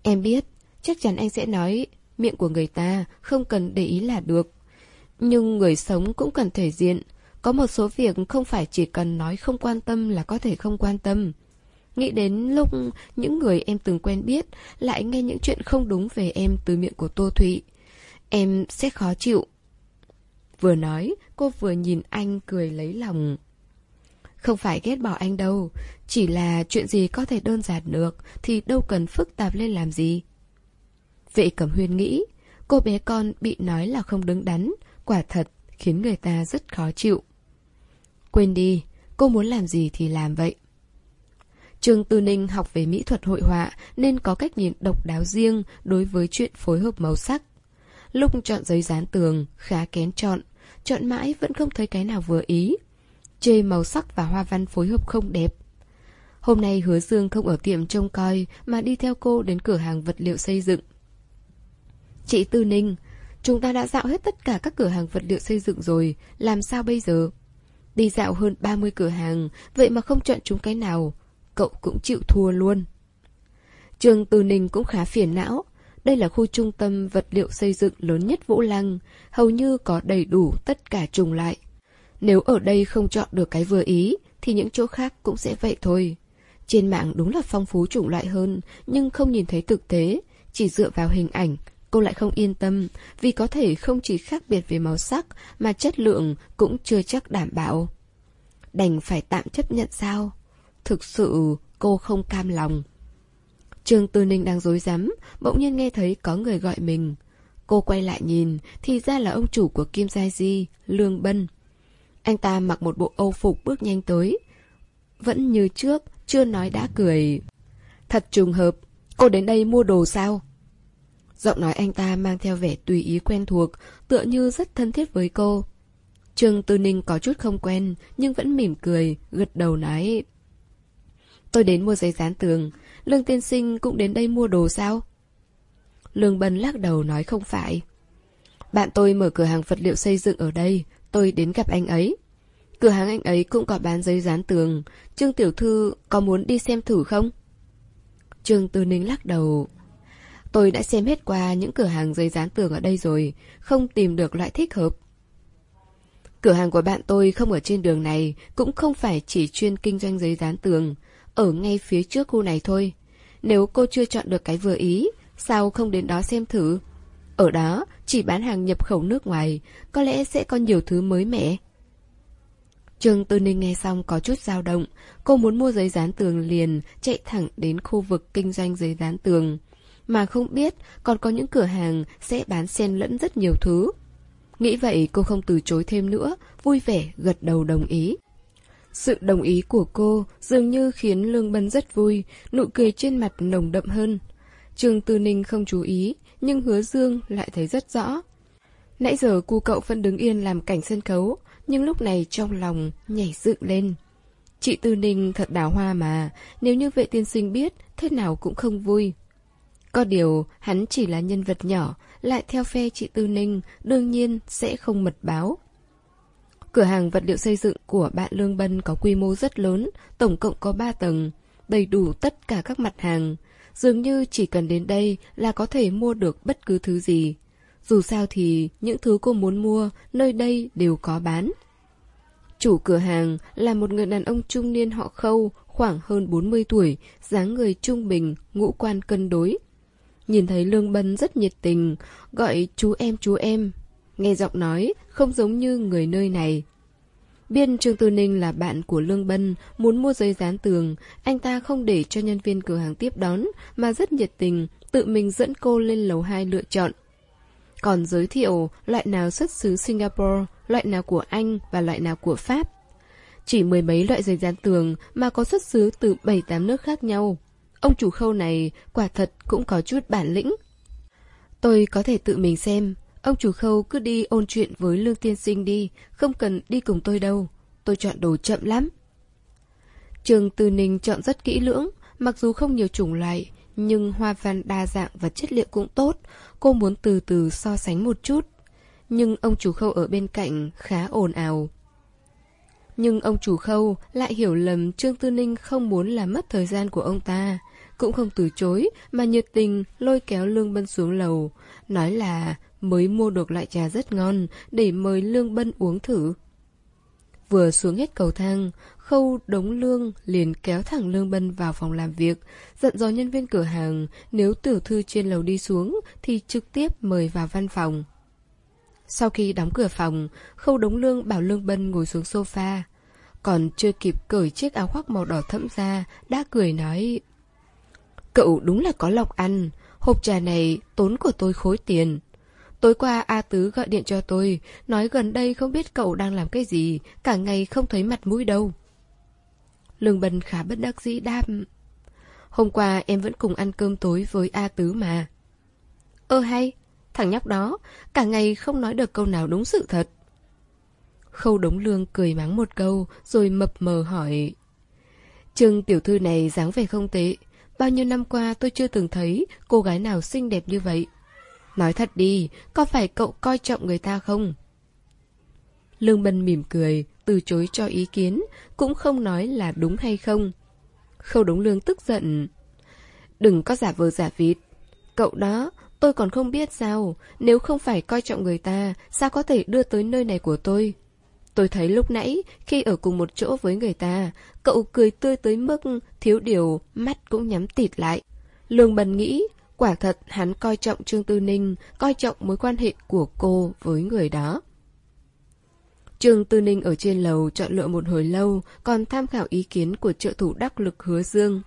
A: Em biết, chắc chắn anh sẽ nói miệng của người ta không cần để ý là được. Nhưng người sống cũng cần thể diện. Có một số việc không phải chỉ cần nói không quan tâm là có thể không quan tâm. Nghĩ đến lúc những người em từng quen biết lại nghe những chuyện không đúng về em từ miệng của Tô Thụy. Em sẽ khó chịu. Vừa nói, cô vừa nhìn anh cười lấy lòng. Không phải ghét bỏ anh đâu, chỉ là chuyện gì có thể đơn giản được thì đâu cần phức tạp lên làm gì. Vệ Cẩm Huyên nghĩ, cô bé con bị nói là không đứng đắn, quả thật khiến người ta rất khó chịu. Quên đi, cô muốn làm gì thì làm vậy. Trương Tư Ninh học về mỹ thuật hội họa nên có cách nhìn độc đáo riêng đối với chuyện phối hợp màu sắc. Lúc chọn giấy dán tường, khá kén chọn, chọn mãi vẫn không thấy cái nào vừa ý. Chê màu sắc và hoa văn phối hợp không đẹp. Hôm nay hứa Dương không ở tiệm trông coi mà đi theo cô đến cửa hàng vật liệu xây dựng. Chị Tư Ninh, chúng ta đã dạo hết tất cả các cửa hàng vật liệu xây dựng rồi, làm sao bây giờ? Đi dạo hơn 30 cửa hàng, vậy mà không chọn chúng cái nào, cậu cũng chịu thua luôn. Trường Tư Ninh cũng khá phiền não. Đây là khu trung tâm vật liệu xây dựng lớn nhất Vũ Lăng, hầu như có đầy đủ tất cả trùng lại. Nếu ở đây không chọn được cái vừa ý, thì những chỗ khác cũng sẽ vậy thôi. Trên mạng đúng là phong phú chủng loại hơn, nhưng không nhìn thấy thực tế, chỉ dựa vào hình ảnh, cô lại không yên tâm, vì có thể không chỉ khác biệt về màu sắc, mà chất lượng cũng chưa chắc đảm bảo. Đành phải tạm chấp nhận sao? Thực sự cô không cam lòng. Trương Tư Ninh đang dối rắm bỗng nhiên nghe thấy có người gọi mình. Cô quay lại nhìn, thì ra là ông chủ của Kim Gia Di, Lương Bân. Anh ta mặc một bộ âu phục bước nhanh tới. Vẫn như trước, chưa nói đã cười. Thật trùng hợp, cô đến đây mua đồ sao? Giọng nói anh ta mang theo vẻ tùy ý quen thuộc, tựa như rất thân thiết với cô. Trương Tư Ninh có chút không quen, nhưng vẫn mỉm cười, gật đầu nói. Tôi đến mua giấy dán tường, Lương Tiên Sinh cũng đến đây mua đồ sao? Lương Bân lắc đầu nói không phải. Bạn tôi mở cửa hàng vật liệu xây dựng ở đây, tôi đến gặp anh ấy. Cửa hàng anh ấy cũng có bán giấy dán tường. Trương Tiểu Thư có muốn đi xem thử không? Trương Tư Ninh lắc đầu. Tôi đã xem hết qua những cửa hàng giấy dán tường ở đây rồi, không tìm được loại thích hợp. Cửa hàng của bạn tôi không ở trên đường này, cũng không phải chỉ chuyên kinh doanh giấy dán tường, ở ngay phía trước khu này thôi. Nếu cô chưa chọn được cái vừa ý, sao không đến đó xem thử? Ở đó, chỉ bán hàng nhập khẩu nước ngoài, có lẽ sẽ có nhiều thứ mới mẻ. Trương Tư Ninh nghe xong có chút dao động, cô muốn mua giấy dán tường liền, chạy thẳng đến khu vực kinh doanh giấy dán tường. Mà không biết còn có những cửa hàng sẽ bán xen lẫn rất nhiều thứ. Nghĩ vậy cô không từ chối thêm nữa, vui vẻ gật đầu đồng ý. Sự đồng ý của cô dường như khiến Lương Bân rất vui, nụ cười trên mặt nồng đậm hơn. Trường Tư Ninh không chú ý, nhưng hứa Dương lại thấy rất rõ. Nãy giờ cu cậu vẫn đứng yên làm cảnh sân khấu, nhưng lúc này trong lòng nhảy dựng lên. Chị Tư Ninh thật đào hoa mà, nếu như vệ tiên sinh biết, thế nào cũng không vui. Có điều, hắn chỉ là nhân vật nhỏ, lại theo phe chị Tư Ninh, đương nhiên sẽ không mật báo. Cửa hàng vật liệu xây dựng của bạn Lương Bân có quy mô rất lớn, tổng cộng có 3 tầng, đầy đủ tất cả các mặt hàng. Dường như chỉ cần đến đây là có thể mua được bất cứ thứ gì. Dù sao thì những thứ cô muốn mua, nơi đây đều có bán. Chủ cửa hàng là một người đàn ông trung niên họ khâu, khoảng hơn 40 tuổi, dáng người trung bình, ngũ quan cân đối. Nhìn thấy Lương Bân rất nhiệt tình, gọi chú em chú em. Nghe giọng nói, không giống như người nơi này. Biên Trương Tư Ninh là bạn của Lương Bân, muốn mua giấy dán tường, anh ta không để cho nhân viên cửa hàng tiếp đón, mà rất nhiệt tình, tự mình dẫn cô lên lầu 2 lựa chọn. Còn giới thiệu loại nào xuất xứ Singapore, loại nào của Anh và loại nào của Pháp. Chỉ mười mấy loại giấy dán tường mà có xuất xứ từ 7-8 nước khác nhau. Ông chủ khâu này quả thật cũng có chút bản lĩnh. Tôi có thể tự mình xem, ông chủ khâu cứ đi ôn chuyện với Lương Tiên Sinh đi, không cần đi cùng tôi đâu. Tôi chọn đồ chậm lắm. Trường Từ Ninh chọn rất kỹ lưỡng, mặc dù không nhiều chủng loại, nhưng hoa văn đa dạng và chất liệu cũng tốt, cô muốn từ từ so sánh một chút. Nhưng ông chủ khâu ở bên cạnh khá ồn ào. Nhưng ông chủ khâu lại hiểu lầm Trương Tư Ninh không muốn làm mất thời gian của ông ta. Cũng không từ chối mà nhiệt tình lôi kéo Lương Bân xuống lầu. Nói là mới mua được loại trà rất ngon để mời Lương Bân uống thử. Vừa xuống hết cầu thang, khâu đống lương liền kéo thẳng lương bân vào phòng làm việc, dặn dò nhân viên cửa hàng nếu tiểu thư trên lầu đi xuống thì trực tiếp mời vào văn phòng. Sau khi đóng cửa phòng, khâu đống lương bảo lương bân ngồi xuống sofa. Còn chưa kịp cởi chiếc áo khoác màu đỏ thẫm ra, đã cười nói Cậu đúng là có lọc ăn, hộp trà này tốn của tôi khối tiền. Tối qua A Tứ gọi điện cho tôi, nói gần đây không biết cậu đang làm cái gì, cả ngày không thấy mặt mũi đâu. Lương Bân khá bất đắc dĩ đáp. Hôm qua em vẫn cùng ăn cơm tối với A Tứ mà. Ơ hay, thằng nhóc đó, cả ngày không nói được câu nào đúng sự thật. Khâu đống lương cười mắng một câu, rồi mập mờ hỏi. Trương tiểu thư này dáng vẻ không tệ, bao nhiêu năm qua tôi chưa từng thấy cô gái nào xinh đẹp như vậy. Nói thật đi, có phải cậu coi trọng người ta không? Lương Bân mỉm cười, từ chối cho ý kiến, cũng không nói là đúng hay không. Khâu Đống Lương tức giận. Đừng có giả vờ giả vịt. Cậu đó, tôi còn không biết sao, nếu không phải coi trọng người ta, sao có thể đưa tới nơi này của tôi? Tôi thấy lúc nãy, khi ở cùng một chỗ với người ta, cậu cười tươi tới mức thiếu điều, mắt cũng nhắm tịt lại. Lương Bần nghĩ, quả thật hắn coi trọng Trương Tư Ninh, coi trọng mối quan hệ của cô với người đó. Trương Tư Ninh ở trên lầu chọn lựa một hồi lâu, còn tham khảo ý kiến của trợ thủ đắc lực hứa dương.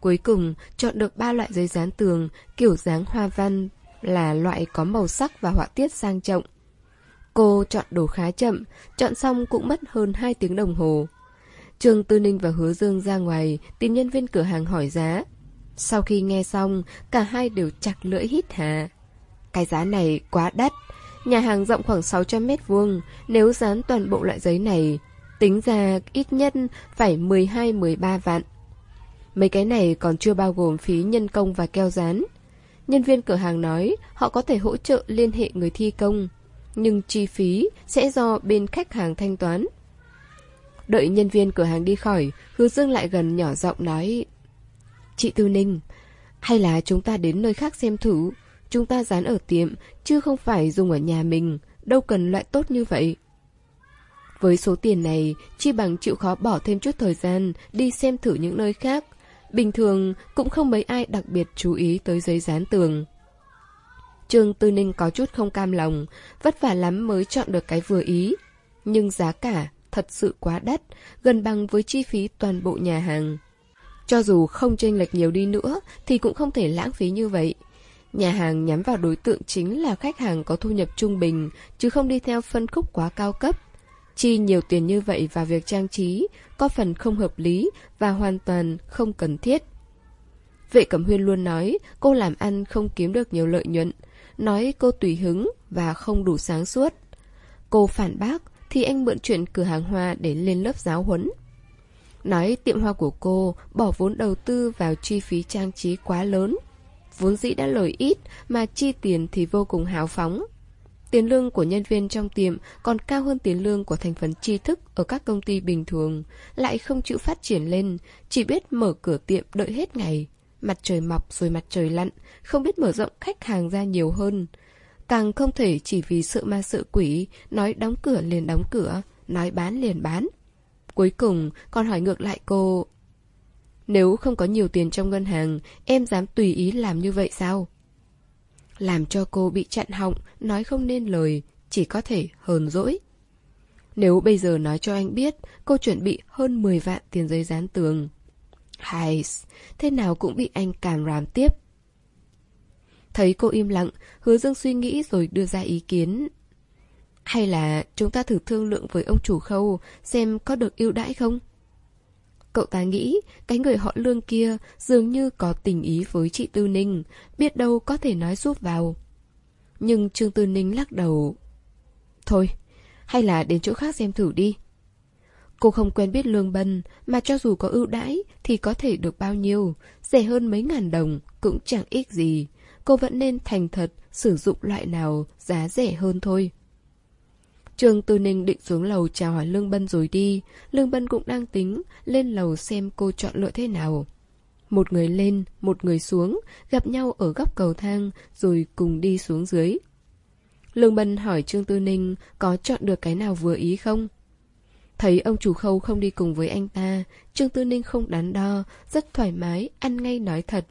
A: Cuối cùng, chọn được ba loại giấy dán tường, kiểu dáng hoa văn, là loại có màu sắc và họa tiết sang trọng. Cô chọn đồ khá chậm, chọn xong cũng mất hơn 2 tiếng đồng hồ. Trương Tư Ninh và Hứa Dương ra ngoài tìm nhân viên cửa hàng hỏi giá. Sau khi nghe xong, cả hai đều chặt lưỡi hít hà. Cái giá này quá đắt, Nhà hàng rộng khoảng 600 mét vuông, nếu dán toàn bộ loại giấy này, tính ra ít nhất phải 12-13 vạn. Mấy cái này còn chưa bao gồm phí nhân công và keo dán. Nhân viên cửa hàng nói họ có thể hỗ trợ liên hệ người thi công, nhưng chi phí sẽ do bên khách hàng thanh toán. Đợi nhân viên cửa hàng đi khỏi, Hứa Dương lại gần nhỏ giọng nói Chị Tư Ninh, hay là chúng ta đến nơi khác xem thử, chúng ta dán ở tiệm, chứ không phải dùng ở nhà mình, đâu cần loại tốt như vậy. Với số tiền này, chi bằng chịu khó bỏ thêm chút thời gian đi xem thử những nơi khác. Bình thường cũng không mấy ai đặc biệt chú ý tới giấy dán tường. Trương Tư Ninh có chút không cam lòng, vất vả lắm mới chọn được cái vừa ý. Nhưng giá cả thật sự quá đắt, gần bằng với chi phí toàn bộ nhà hàng. Cho dù không chênh lệch nhiều đi nữa thì cũng không thể lãng phí như vậy. Nhà hàng nhắm vào đối tượng chính là khách hàng có thu nhập trung bình, chứ không đi theo phân khúc quá cao cấp. Chi nhiều tiền như vậy vào việc trang trí, có phần không hợp lý và hoàn toàn không cần thiết. Vệ Cẩm Huyên luôn nói cô làm ăn không kiếm được nhiều lợi nhuận, nói cô tùy hứng và không đủ sáng suốt. Cô phản bác thì anh mượn chuyện cửa hàng hoa để lên lớp giáo huấn. Nói tiệm hoa của cô bỏ vốn đầu tư vào chi phí trang trí quá lớn. Vốn dĩ đã lời ít mà chi tiền thì vô cùng hào phóng. Tiền lương của nhân viên trong tiệm còn cao hơn tiền lương của thành phần tri thức ở các công ty bình thường, lại không chịu phát triển lên, chỉ biết mở cửa tiệm đợi hết ngày. Mặt trời mọc rồi mặt trời lặn, không biết mở rộng khách hàng ra nhiều hơn. Càng không thể chỉ vì sợ ma sợ quỷ, nói đóng cửa liền đóng cửa, nói bán liền bán. Cuối cùng con hỏi ngược lại cô Nếu không có nhiều tiền trong ngân hàng Em dám tùy ý làm như vậy sao Làm cho cô bị chặn họng Nói không nên lời Chỉ có thể hờn dỗi Nếu bây giờ nói cho anh biết Cô chuẩn bị hơn 10 vạn tiền giấy dán tường hay Thế nào cũng bị anh càm ràm tiếp Thấy cô im lặng Hứa dương suy nghĩ rồi đưa ra ý kiến hay là chúng ta thử thương lượng với ông chủ khâu xem có được ưu đãi không? Cậu ta nghĩ cái người họ lương kia dường như có tình ý với chị Tư Ninh, biết đâu có thể nói giúp vào. Nhưng Trương Tư Ninh lắc đầu. Thôi, hay là đến chỗ khác xem thử đi. Cô không quen biết lương bân, mà cho dù có ưu đãi thì có thể được bao nhiêu, rẻ hơn mấy ngàn đồng cũng chẳng ích gì. Cô vẫn nên thành thật sử dụng loại nào giá rẻ hơn thôi. Trương Tư Ninh định xuống lầu chào hỏi Lương Bân rồi đi. Lương Bân cũng đang tính lên lầu xem cô chọn lựa thế nào. Một người lên, một người xuống, gặp nhau ở góc cầu thang rồi cùng đi xuống dưới. Lương Bân hỏi Trương Tư Ninh có chọn được cái nào vừa ý không? Thấy ông chủ khâu không đi cùng với anh ta, Trương Tư Ninh không đắn đo, rất thoải mái, ăn ngay nói thật.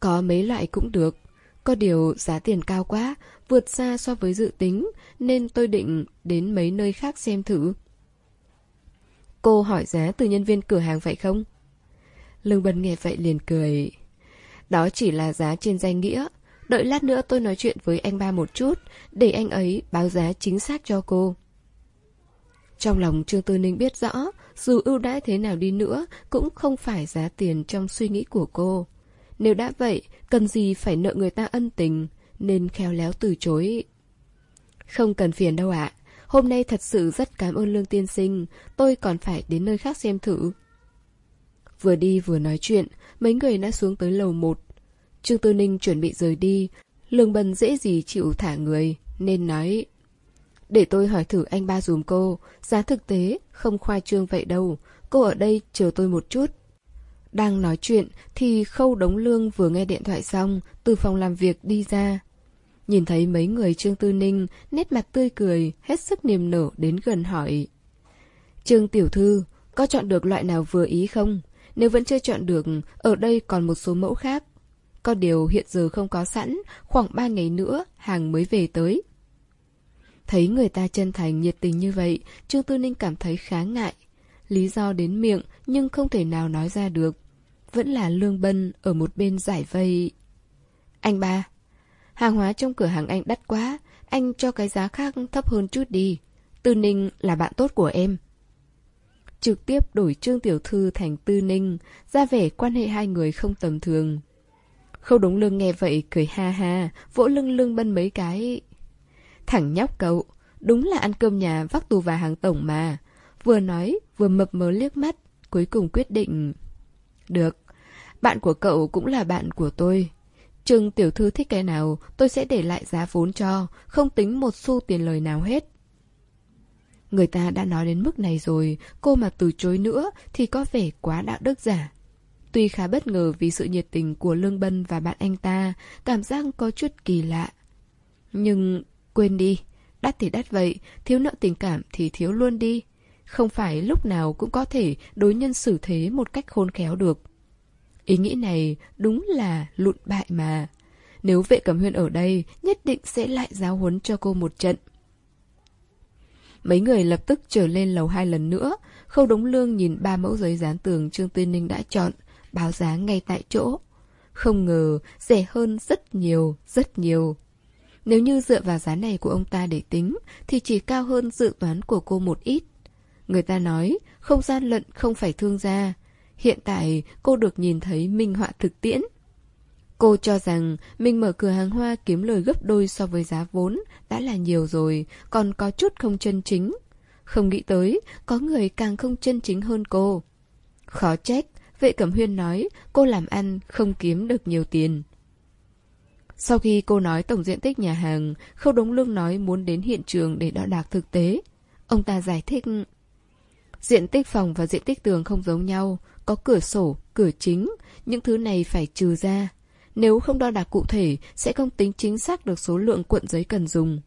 A: Có mấy loại cũng được, có điều giá tiền cao quá, vượt xa so với dự tính, nên tôi định đến mấy nơi khác xem thử. Cô hỏi giá từ nhân viên cửa hàng vậy không? Lương Bân nghe vậy liền cười. Đó chỉ là giá trên danh nghĩa. Đợi lát nữa tôi nói chuyện với anh ba một chút, để anh ấy báo giá chính xác cho cô. Trong lòng Trương Tư Ninh biết rõ, dù ưu đãi thế nào đi nữa, cũng không phải giá tiền trong suy nghĩ của cô. Nếu đã vậy, cần gì phải nợ người ta ân tình, nên khéo léo từ chối. Không cần phiền đâu ạ. Hôm nay thật sự rất cảm ơn Lương Tiên Sinh, tôi còn phải đến nơi khác xem thử. Vừa đi vừa nói chuyện, mấy người đã xuống tới lầu một. Trương Tư Ninh chuẩn bị rời đi, Lương Bân dễ gì chịu thả người, nên nói... Để tôi hỏi thử anh ba dùm cô, giá thực tế không khoa trương vậy đâu, cô ở đây chờ tôi một chút. Đang nói chuyện thì Khâu Đống Lương vừa nghe điện thoại xong, từ phòng làm việc đi ra. Nhìn thấy mấy người Trương Tư Ninh, nét mặt tươi cười, hết sức niềm nở đến gần hỏi. Trương Tiểu Thư, có chọn được loại nào vừa ý không? Nếu vẫn chưa chọn được, ở đây còn một số mẫu khác. Có điều hiện giờ không có sẵn, khoảng 3 ngày nữa hàng mới về tới. Thấy người ta chân thành nhiệt tình như vậy, Trương Tư Ninh cảm thấy khá ngại. Lý do đến miệng nhưng không thể nào nói ra được. Vẫn là Lương Bân ở một bên giải vây. Anh ba, hàng hóa trong cửa hàng anh đắt quá, anh cho cái giá khác thấp hơn chút đi. Tư Ninh là bạn tốt của em. Trực tiếp đổi Trương Tiểu Thư thành Tư Ninh, ra vẻ quan hệ hai người không tầm thường. Khâu đống lương nghe vậy cười ha ha, vỗ lưng lưng bân mấy cái. Thẳng nhóc cậu, đúng là ăn cơm nhà vác tù và hàng tổng mà. Vừa nói, vừa mập mờ liếc mắt, cuối cùng quyết định... Được, bạn của cậu cũng là bạn của tôi. Trương tiểu thư thích cái nào, tôi sẽ để lại giá vốn cho, không tính một xu tiền lời nào hết. Người ta đã nói đến mức này rồi, cô mà từ chối nữa thì có vẻ quá đạo đức giả. Tuy khá bất ngờ vì sự nhiệt tình của Lương Bân và bạn anh ta, cảm giác có chút kỳ lạ. Nhưng quên đi, đắt thì đắt vậy, thiếu nợ tình cảm thì thiếu luôn đi. Không phải lúc nào cũng có thể đối nhân xử thế một cách khôn khéo được. Ý nghĩ này đúng là lụn bại mà. Nếu vệ cầm huyên ở đây, nhất định sẽ lại giáo huấn cho cô một trận. Mấy người lập tức trở lên lầu hai lần nữa. Khâu Đống Lương nhìn ba mẫu giấy dán tường Trương Tiên Ninh đã chọn, báo giá ngay tại chỗ. Không ngờ, rẻ hơn rất nhiều, rất nhiều. Nếu như dựa vào giá này của ông ta để tính, thì chỉ cao hơn dự toán của cô một ít. Người ta nói, không gian lận không phải thương gia. Hiện tại, cô được nhìn thấy minh họa thực tiễn. Cô cho rằng mình mở cửa hàng hoa kiếm lời gấp đôi so với giá vốn đã là nhiều rồi, còn có chút không chân chính. Không nghĩ tới, có người càng không chân chính hơn cô. Khó trách, vệ cẩm huyên nói cô làm ăn không kiếm được nhiều tiền. Sau khi cô nói tổng diện tích nhà hàng, Khâu Đống Lương nói muốn đến hiện trường để đo đạc thực tế. Ông ta giải thích... Diện tích phòng và diện tích tường không giống nhau, có cửa sổ, cửa chính, những thứ này phải trừ ra. Nếu không đo đạc cụ thể, sẽ không tính chính xác được số lượng cuộn giấy cần dùng.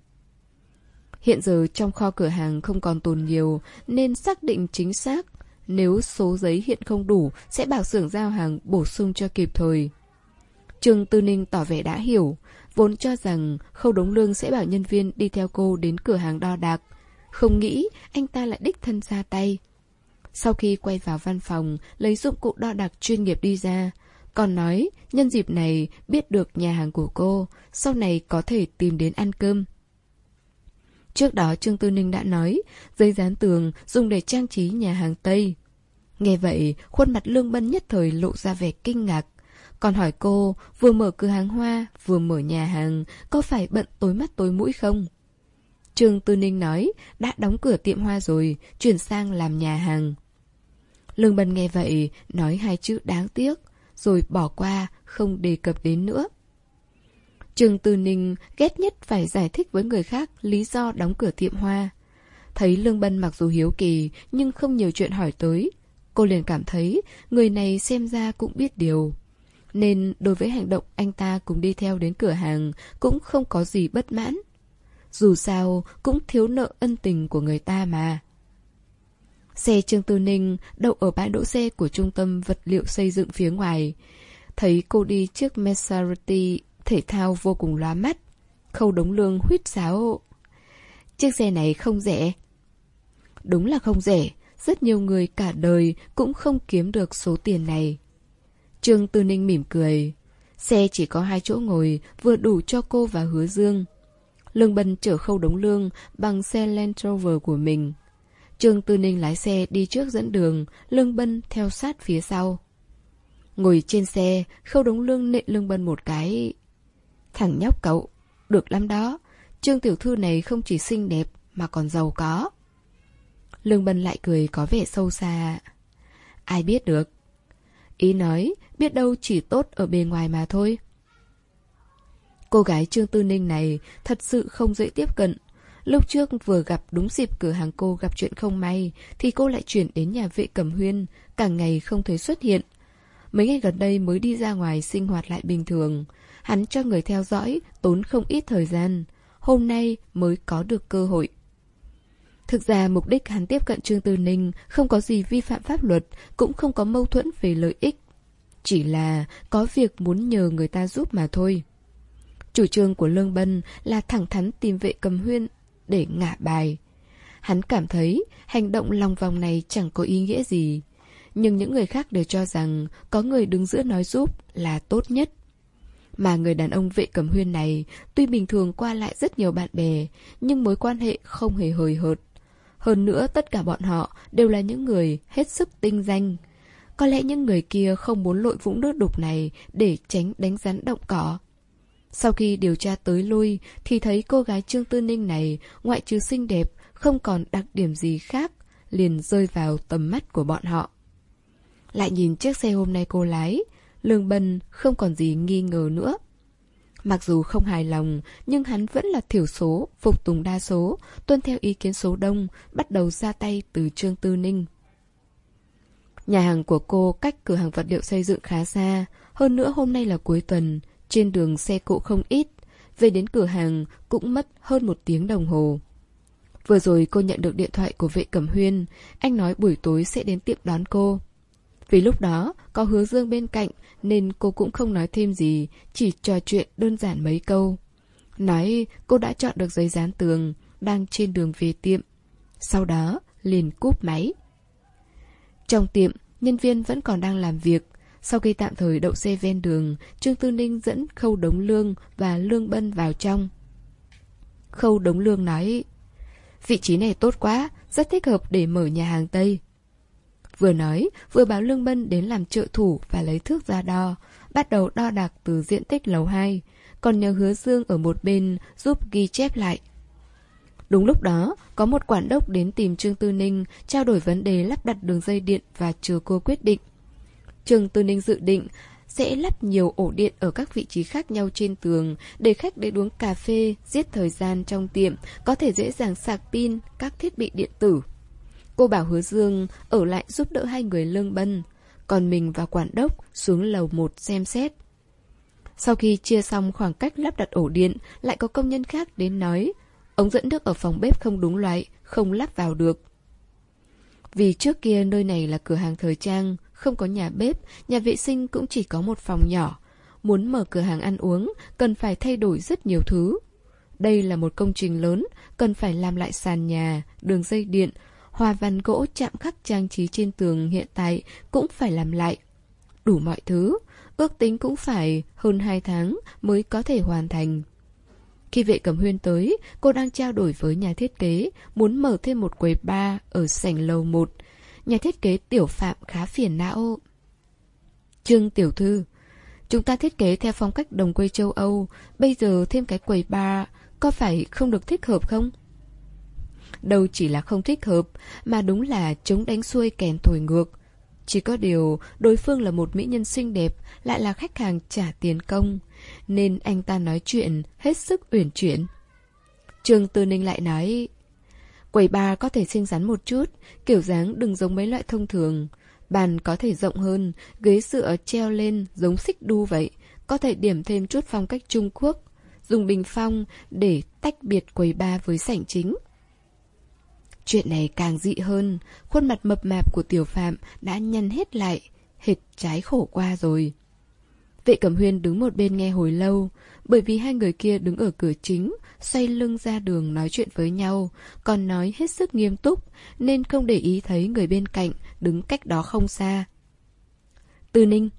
A: Hiện giờ trong kho cửa hàng không còn tồn nhiều, nên xác định chính xác. Nếu số giấy hiện không đủ, sẽ bảo xưởng giao hàng bổ sung cho kịp thời. Trương Tư Ninh tỏ vẻ đã hiểu, vốn cho rằng Khâu Đống Lương sẽ bảo nhân viên đi theo cô đến cửa hàng đo đạc. Không nghĩ anh ta lại đích thân ra tay. Sau khi quay vào văn phòng, lấy dụng cụ đo đạc chuyên nghiệp đi ra, còn nói, nhân dịp này biết được nhà hàng của cô, sau này có thể tìm đến ăn cơm. Trước đó Trương Tư Ninh đã nói, giấy dán tường dùng để trang trí nhà hàng Tây. Nghe vậy, khuôn mặt Lương Bân nhất thời lộ ra vẻ kinh ngạc. Còn hỏi cô, vừa mở cửa hàng hoa, vừa mở nhà hàng, có phải bận tối mắt tối mũi không? Trương Tư Ninh nói, đã đóng cửa tiệm hoa rồi, chuyển sang làm nhà hàng. Lương Bân nghe vậy, nói hai chữ đáng tiếc, rồi bỏ qua, không đề cập đến nữa. Trương Tư Ninh ghét nhất phải giải thích với người khác lý do đóng cửa tiệm hoa. Thấy Lương Bân mặc dù hiếu kỳ nhưng không nhiều chuyện hỏi tới. Cô liền cảm thấy người này xem ra cũng biết điều. Nên đối với hành động anh ta cùng đi theo đến cửa hàng cũng không có gì bất mãn. Dù sao cũng thiếu nợ ân tình của người ta mà. Xe Trương Tư Ninh đậu ở bãi đỗ xe của trung tâm vật liệu xây dựng phía ngoài. Thấy cô đi chiếc Maserati thể thao vô cùng lóa mắt. Khâu đống lương huýt sáo. Chiếc xe này không rẻ. Đúng là không rẻ, rất nhiều người cả đời cũng không kiếm được số tiền này. Trương Tư Ninh mỉm cười. Xe chỉ có hai chỗ ngồi, vừa đủ cho cô và hứa dương. Lương Bân chở khâu đống lương bằng xe Land Rover của mình. Trương Tư Ninh lái xe đi trước dẫn đường, Lương Bân theo sát phía sau. Ngồi trên xe, khâu đống lương nện Lương Bân một cái. Thằng nhóc cậu, được lắm đó. Trương Tiểu Thư này không chỉ xinh đẹp mà còn giàu có. Lương Bân lại cười có vẻ sâu xa. Ai biết được. Ý nói, biết đâu chỉ tốt ở bề ngoài mà thôi. Cô gái Trương Tư Ninh này thật sự không dễ tiếp cận, Lúc trước vừa gặp đúng dịp cửa hàng cô gặp chuyện không may, thì cô lại chuyển đến nhà vệ cẩm huyên, cả ngày không thấy xuất hiện. Mấy ngày gần đây mới đi ra ngoài sinh hoạt lại bình thường. Hắn cho người theo dõi, tốn không ít thời gian. Hôm nay mới có được cơ hội. Thực ra mục đích hắn tiếp cận Trương Tư Ninh không có gì vi phạm pháp luật, cũng không có mâu thuẫn về lợi ích. Chỉ là có việc muốn nhờ người ta giúp mà thôi. Chủ trương của Lương Bân là thẳng thắn tìm vệ cầm huyên để ngả bài. Hắn cảm thấy hành động lòng vòng này chẳng có ý nghĩa gì. Nhưng những người khác đều cho rằng có người đứng giữa nói giúp là tốt nhất. Mà người đàn ông vệ cầm huyên này tuy bình thường qua lại rất nhiều bạn bè, nhưng mối quan hệ không hề hời hợt. Hơn nữa tất cả bọn họ đều là những người hết sức tinh danh. Có lẽ những người kia không muốn lội vũng nước đục này để tránh đánh rắn động cỏ. Sau khi điều tra tới lui thì thấy cô gái Trương Tư Ninh này ngoại trừ xinh đẹp không còn đặc điểm gì khác liền rơi vào tầm mắt của bọn họ. Lại nhìn chiếc xe hôm nay cô lái, Lương Bân không còn gì nghi ngờ nữa. Mặc dù không hài lòng, nhưng hắn vẫn là thiểu số, phục tùng đa số, tuân theo ý kiến số đông, bắt đầu ra tay từ Trương Tư Ninh. Nhà hàng của cô cách cửa hàng vật liệu xây dựng khá xa, hơn nữa hôm nay là cuối tuần, trên đường xe cộ không ít, về đến cửa hàng cũng mất hơn một tiếng đồng hồ. Vừa rồi cô nhận được điện thoại của vệ cẩm huyên, anh nói buổi tối sẽ đến tiệm đón cô. Vì lúc đó có hứa dương bên cạnh nên cô cũng không nói thêm gì, chỉ trò chuyện đơn giản mấy câu. Nói cô đã chọn được giấy dán tường, đang trên đường về tiệm. Sau đó liền cúp máy. Trong tiệm, nhân viên vẫn còn đang làm việc. Sau khi tạm thời đậu xe ven đường, Trương Tư Ninh dẫn Khâu Đống Lương và Lương Bân vào trong. Khâu Đống Lương nói, vị trí này tốt quá, rất thích hợp để mở nhà hàng Tây. Vừa nói, vừa báo Lương Bân đến làm trợ thủ và lấy thước ra đo, bắt đầu đo đạc từ diện tích lầu 2, còn nhờ hứa dương ở một bên giúp ghi chép lại. Đúng lúc đó, có một quản đốc đến tìm Trương Tư Ninh trao đổi vấn đề lắp đặt đường dây điện và chờ cô quyết định. Trương Tư Ninh dự định sẽ lắp nhiều ổ điện ở các vị trí khác nhau trên tường để khách đến uống cà phê, giết thời gian trong tiệm, có thể dễ dàng sạc pin các thiết bị điện tử. Cô bảo hứa Dương ở lại giúp đỡ hai người lương bân, còn mình và quản đốc xuống lầu một xem xét. Sau khi chia xong khoảng cách lắp đặt ổ điện, lại có công nhân khác đến nói ống dẫn nước ở phòng bếp không đúng loại, không lắp vào được. Vì trước kia nơi này là cửa hàng thời trang, không có nhà bếp, nhà vệ sinh cũng chỉ có một phòng nhỏ. Muốn mở cửa hàng ăn uống, cần phải thay đổi rất nhiều thứ. Đây là một công trình lớn, cần phải làm lại sàn nhà, đường dây điện, hoa văn gỗ chạm khắc trang trí trên tường hiện tại cũng phải làm lại. Đủ mọi thứ, ước tính cũng phải hơn 2 tháng mới có thể hoàn thành. Khi vệ cầm huyên tới, cô đang trao đổi với nhà thiết kế, muốn mở thêm một quầy bar ở sảnh lầu 1. Nhà thiết kế tiểu phạm khá phiền não. Trương Tiểu Thư Chúng ta thiết kế theo phong cách đồng quê châu Âu, bây giờ thêm cái quầy bar, có phải không được thích hợp không? Đâu chỉ là không thích hợp, mà đúng là chống đánh xuôi kèn thổi ngược. Chỉ có điều, đối phương là một mỹ nhân xinh đẹp, lại là khách hàng trả tiền công, nên anh ta nói chuyện hết sức uyển chuyển. Trương Tư Ninh lại nói, quầy bar có thể xinh xắn một chút, kiểu dáng đừng giống mấy loại thông thường. Bàn có thể rộng hơn, ghế sữa treo lên giống xích đu vậy, có thể điểm thêm chút phong cách Trung Quốc, dùng bình phong để tách biệt quầy bar với sảnh chính. Chuyện này càng dị hơn, khuôn mặt mập mạp của tiểu phạm đã nhăn hết lại, hệt trái khổ qua rồi. Vệ Cẩm Huyên đứng một bên nghe hồi lâu, bởi vì hai người kia đứng ở cửa chính, xoay lưng ra đường nói chuyện với nhau, còn nói hết sức nghiêm túc, nên không để ý thấy người bên cạnh đứng cách đó không xa. Tư Ninh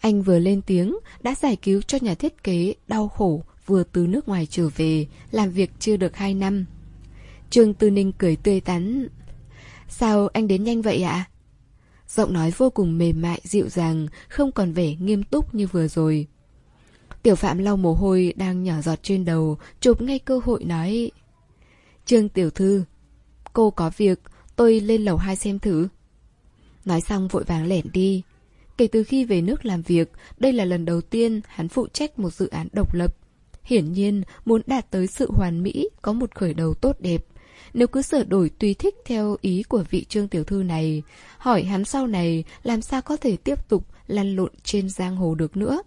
A: Anh vừa lên tiếng, đã giải cứu cho nhà thiết kế đau khổ vừa từ nước ngoài trở về, làm việc chưa được hai năm. Trương Tư Ninh cười tươi tắn. Sao anh đến nhanh vậy ạ? Giọng nói vô cùng mềm mại, dịu dàng, không còn vẻ nghiêm túc như vừa rồi. Tiểu Phạm lau mồ hôi đang nhỏ giọt trên đầu, chụp ngay cơ hội nói. Trương Tiểu Thư, cô có việc, tôi lên lầu hai xem thử. Nói xong vội vàng lẻn đi. Kể từ khi về nước làm việc, đây là lần đầu tiên hắn phụ trách một dự án độc lập. Hiển nhiên, muốn đạt tới sự hoàn mỹ, có một khởi đầu tốt đẹp, nếu cứ sửa đổi tùy thích theo ý của vị trương tiểu thư này, hỏi hắn sau này làm sao có thể tiếp tục lăn lộn trên giang hồ được nữa.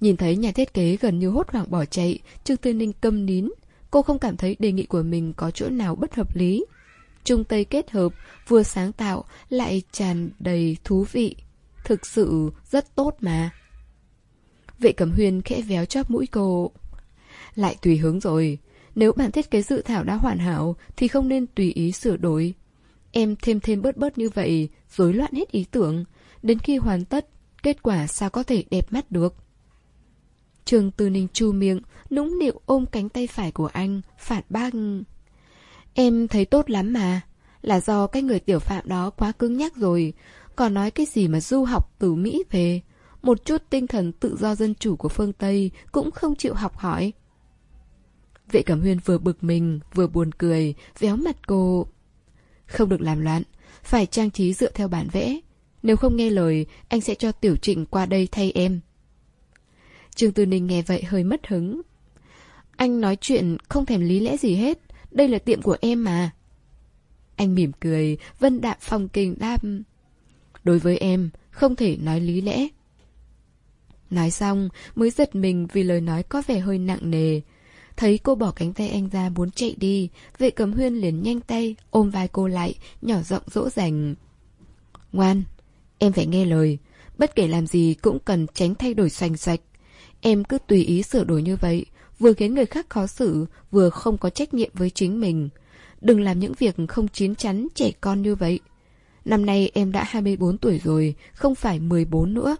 A: Nhìn thấy nhà thiết kế gần như hốt hoảng bỏ chạy, Trương Tư Ninh câm nín. Cô không cảm thấy đề nghị của mình có chỗ nào bất hợp lý. Trung Tây kết hợp, vừa sáng tạo, lại tràn đầy thú vị. Thực sự rất tốt mà. Vệ Cẩm Huyền khẽ véo chóp mũi cô. Lại tùy hướng rồi. Nếu bản thiết kế dự thảo đã hoàn hảo thì không nên tùy ý sửa đổi. Em thêm thêm bớt bớt như vậy, rối loạn hết ý tưởng. Đến khi hoàn tất, kết quả sao có thể đẹp mắt được. Trường Tư Ninh chu miệng, nũng nịu ôm cánh tay phải của anh, phản bác. Em thấy tốt lắm mà, là do cái người tiểu phạm đó quá cứng nhắc rồi, còn nói cái gì mà du học từ Mỹ về. Một chút tinh thần tự do dân chủ của phương Tây cũng không chịu học hỏi. Vệ Cẩm Huyên vừa bực mình, vừa buồn cười, véo mặt cô. Không được làm loạn, phải trang trí dựa theo bản vẽ. Nếu không nghe lời, anh sẽ cho Tiểu Trịnh qua đây thay em. Trương Tư Ninh nghe vậy hơi mất hứng. Anh nói chuyện không thèm lý lẽ gì hết, đây là tiệm của em mà. Anh mỉm cười, vân đạm phong kinh đáp. Đối với em, không thể nói lý lẽ. Nói xong, mới giật mình vì lời nói có vẻ hơi nặng nề. Thấy cô bỏ cánh tay anh ra muốn chạy đi, vệ cầm huyên liền nhanh tay, ôm vai cô lại, nhỏ giọng dỗ dành. Ngoan, em phải nghe lời, bất kể làm gì cũng cần tránh thay đổi xoành xoạch. Em cứ tùy ý sửa đổi như vậy, vừa khiến người khác khó xử, vừa không có trách nhiệm với chính mình. Đừng làm những việc không chín chắn trẻ con như vậy. Năm nay em đã 24 tuổi rồi, không phải 14 nữa.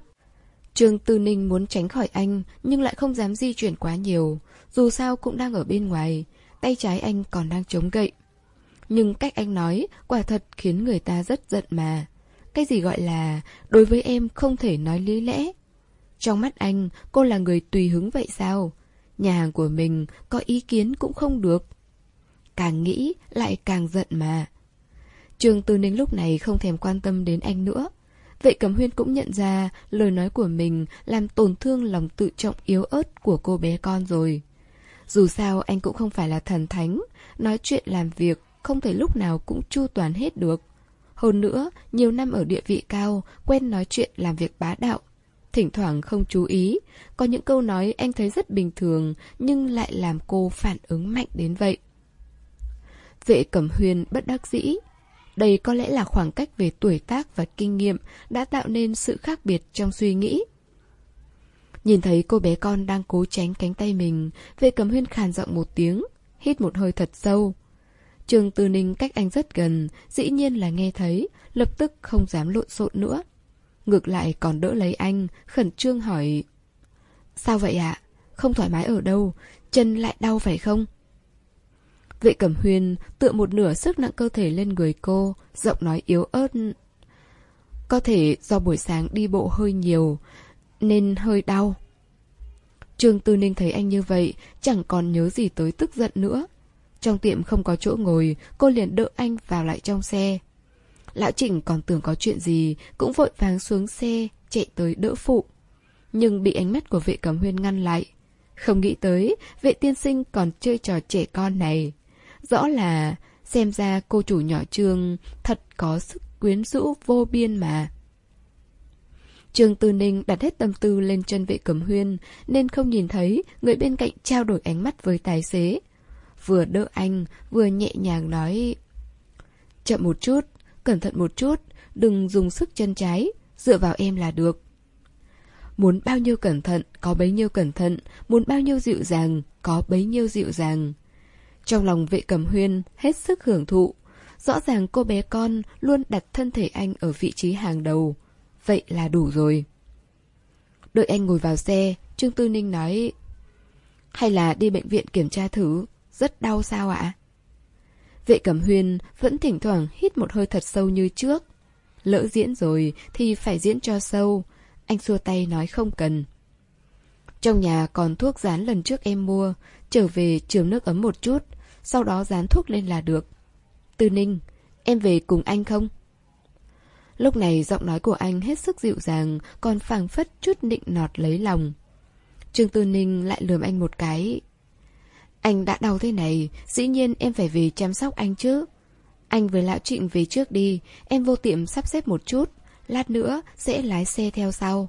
A: Trương Tư Ninh muốn tránh khỏi anh, nhưng lại không dám di chuyển quá nhiều. Dù sao cũng đang ở bên ngoài, tay trái anh còn đang chống gậy. Nhưng cách anh nói, quả thật khiến người ta rất giận mà. Cái gì gọi là, đối với em không thể nói lý lẽ. Trong mắt anh, cô là người tùy hứng vậy sao? Nhà hàng của mình có ý kiến cũng không được. Càng nghĩ, lại càng giận mà. Trường Tư Ninh lúc này không thèm quan tâm đến anh nữa. vậy Cẩm Huyên cũng nhận ra lời nói của mình làm tổn thương lòng tự trọng yếu ớt của cô bé con rồi. Dù sao anh cũng không phải là thần thánh, nói chuyện làm việc không thể lúc nào cũng chu toàn hết được. Hơn nữa, nhiều năm ở địa vị cao, quen nói chuyện làm việc bá đạo. Thỉnh thoảng không chú ý, có những câu nói anh thấy rất bình thường nhưng lại làm cô phản ứng mạnh đến vậy. Vệ Cẩm huyền bất đắc dĩ, đây có lẽ là khoảng cách về tuổi tác và kinh nghiệm đã tạo nên sự khác biệt trong suy nghĩ. Nhìn thấy cô bé con đang cố tránh cánh tay mình, vệ cầm huyên khàn giọng một tiếng, hít một hơi thật sâu. Trường Tư Ninh cách anh rất gần, dĩ nhiên là nghe thấy, lập tức không dám lộn xộn nữa. Ngược lại còn đỡ lấy anh, khẩn trương hỏi Sao vậy ạ? Không thoải mái ở đâu? Chân lại đau phải không? Vệ cẩm huyên tựa một nửa sức nặng cơ thể lên người cô, giọng nói yếu ớt. Có thể do buổi sáng đi bộ hơi nhiều, nên hơi đau. Trương Tư Ninh thấy anh như vậy, chẳng còn nhớ gì tới tức giận nữa. Trong tiệm không có chỗ ngồi, cô liền đỡ anh vào lại trong xe. Lão Trịnh còn tưởng có chuyện gì, cũng vội vàng xuống xe, chạy tới đỡ phụ. Nhưng bị ánh mắt của vệ cẩm huyên ngăn lại. Không nghĩ tới, vệ tiên sinh còn chơi trò trẻ con này. Rõ là xem ra cô chủ nhỏ Trương thật có sức quyến rũ vô biên mà. Trương Tư Ninh đặt hết tâm tư lên chân vệ cẩm huyên nên không nhìn thấy người bên cạnh trao đổi ánh mắt với tài xế. Vừa đỡ anh, vừa nhẹ nhàng nói Chậm một chút, cẩn thận một chút, đừng dùng sức chân trái, dựa vào em là được. Muốn bao nhiêu cẩn thận, có bấy nhiêu cẩn thận, muốn bao nhiêu dịu dàng, có bấy nhiêu dịu dàng. Trong lòng vệ cầm huyên hết sức hưởng thụ. Rõ ràng cô bé con luôn đặt thân thể anh ở vị trí hàng đầu. Vậy là đủ rồi. Đợi anh ngồi vào xe, Trương Tư Ninh nói Hay là đi bệnh viện kiểm tra thử, rất đau sao ạ? Vệ cẩm huyên vẫn thỉnh thoảng hít một hơi thật sâu như trước. Lỡ diễn rồi thì phải diễn cho sâu. Anh xua tay nói không cần. Trong nhà còn thuốc dán lần trước em mua, trở về trường nước ấm một chút, sau đó dán thuốc lên là được. Tư Ninh, em về cùng anh không? Lúc này giọng nói của anh hết sức dịu dàng, còn phảng phất chút nịnh nọt lấy lòng. Trương Tư Ninh lại lườm anh một cái. Anh đã đau thế này, dĩ nhiên em phải về chăm sóc anh chứ. Anh với lão trịnh về trước đi, em vô tiệm sắp xếp một chút, lát nữa sẽ lái xe theo sau.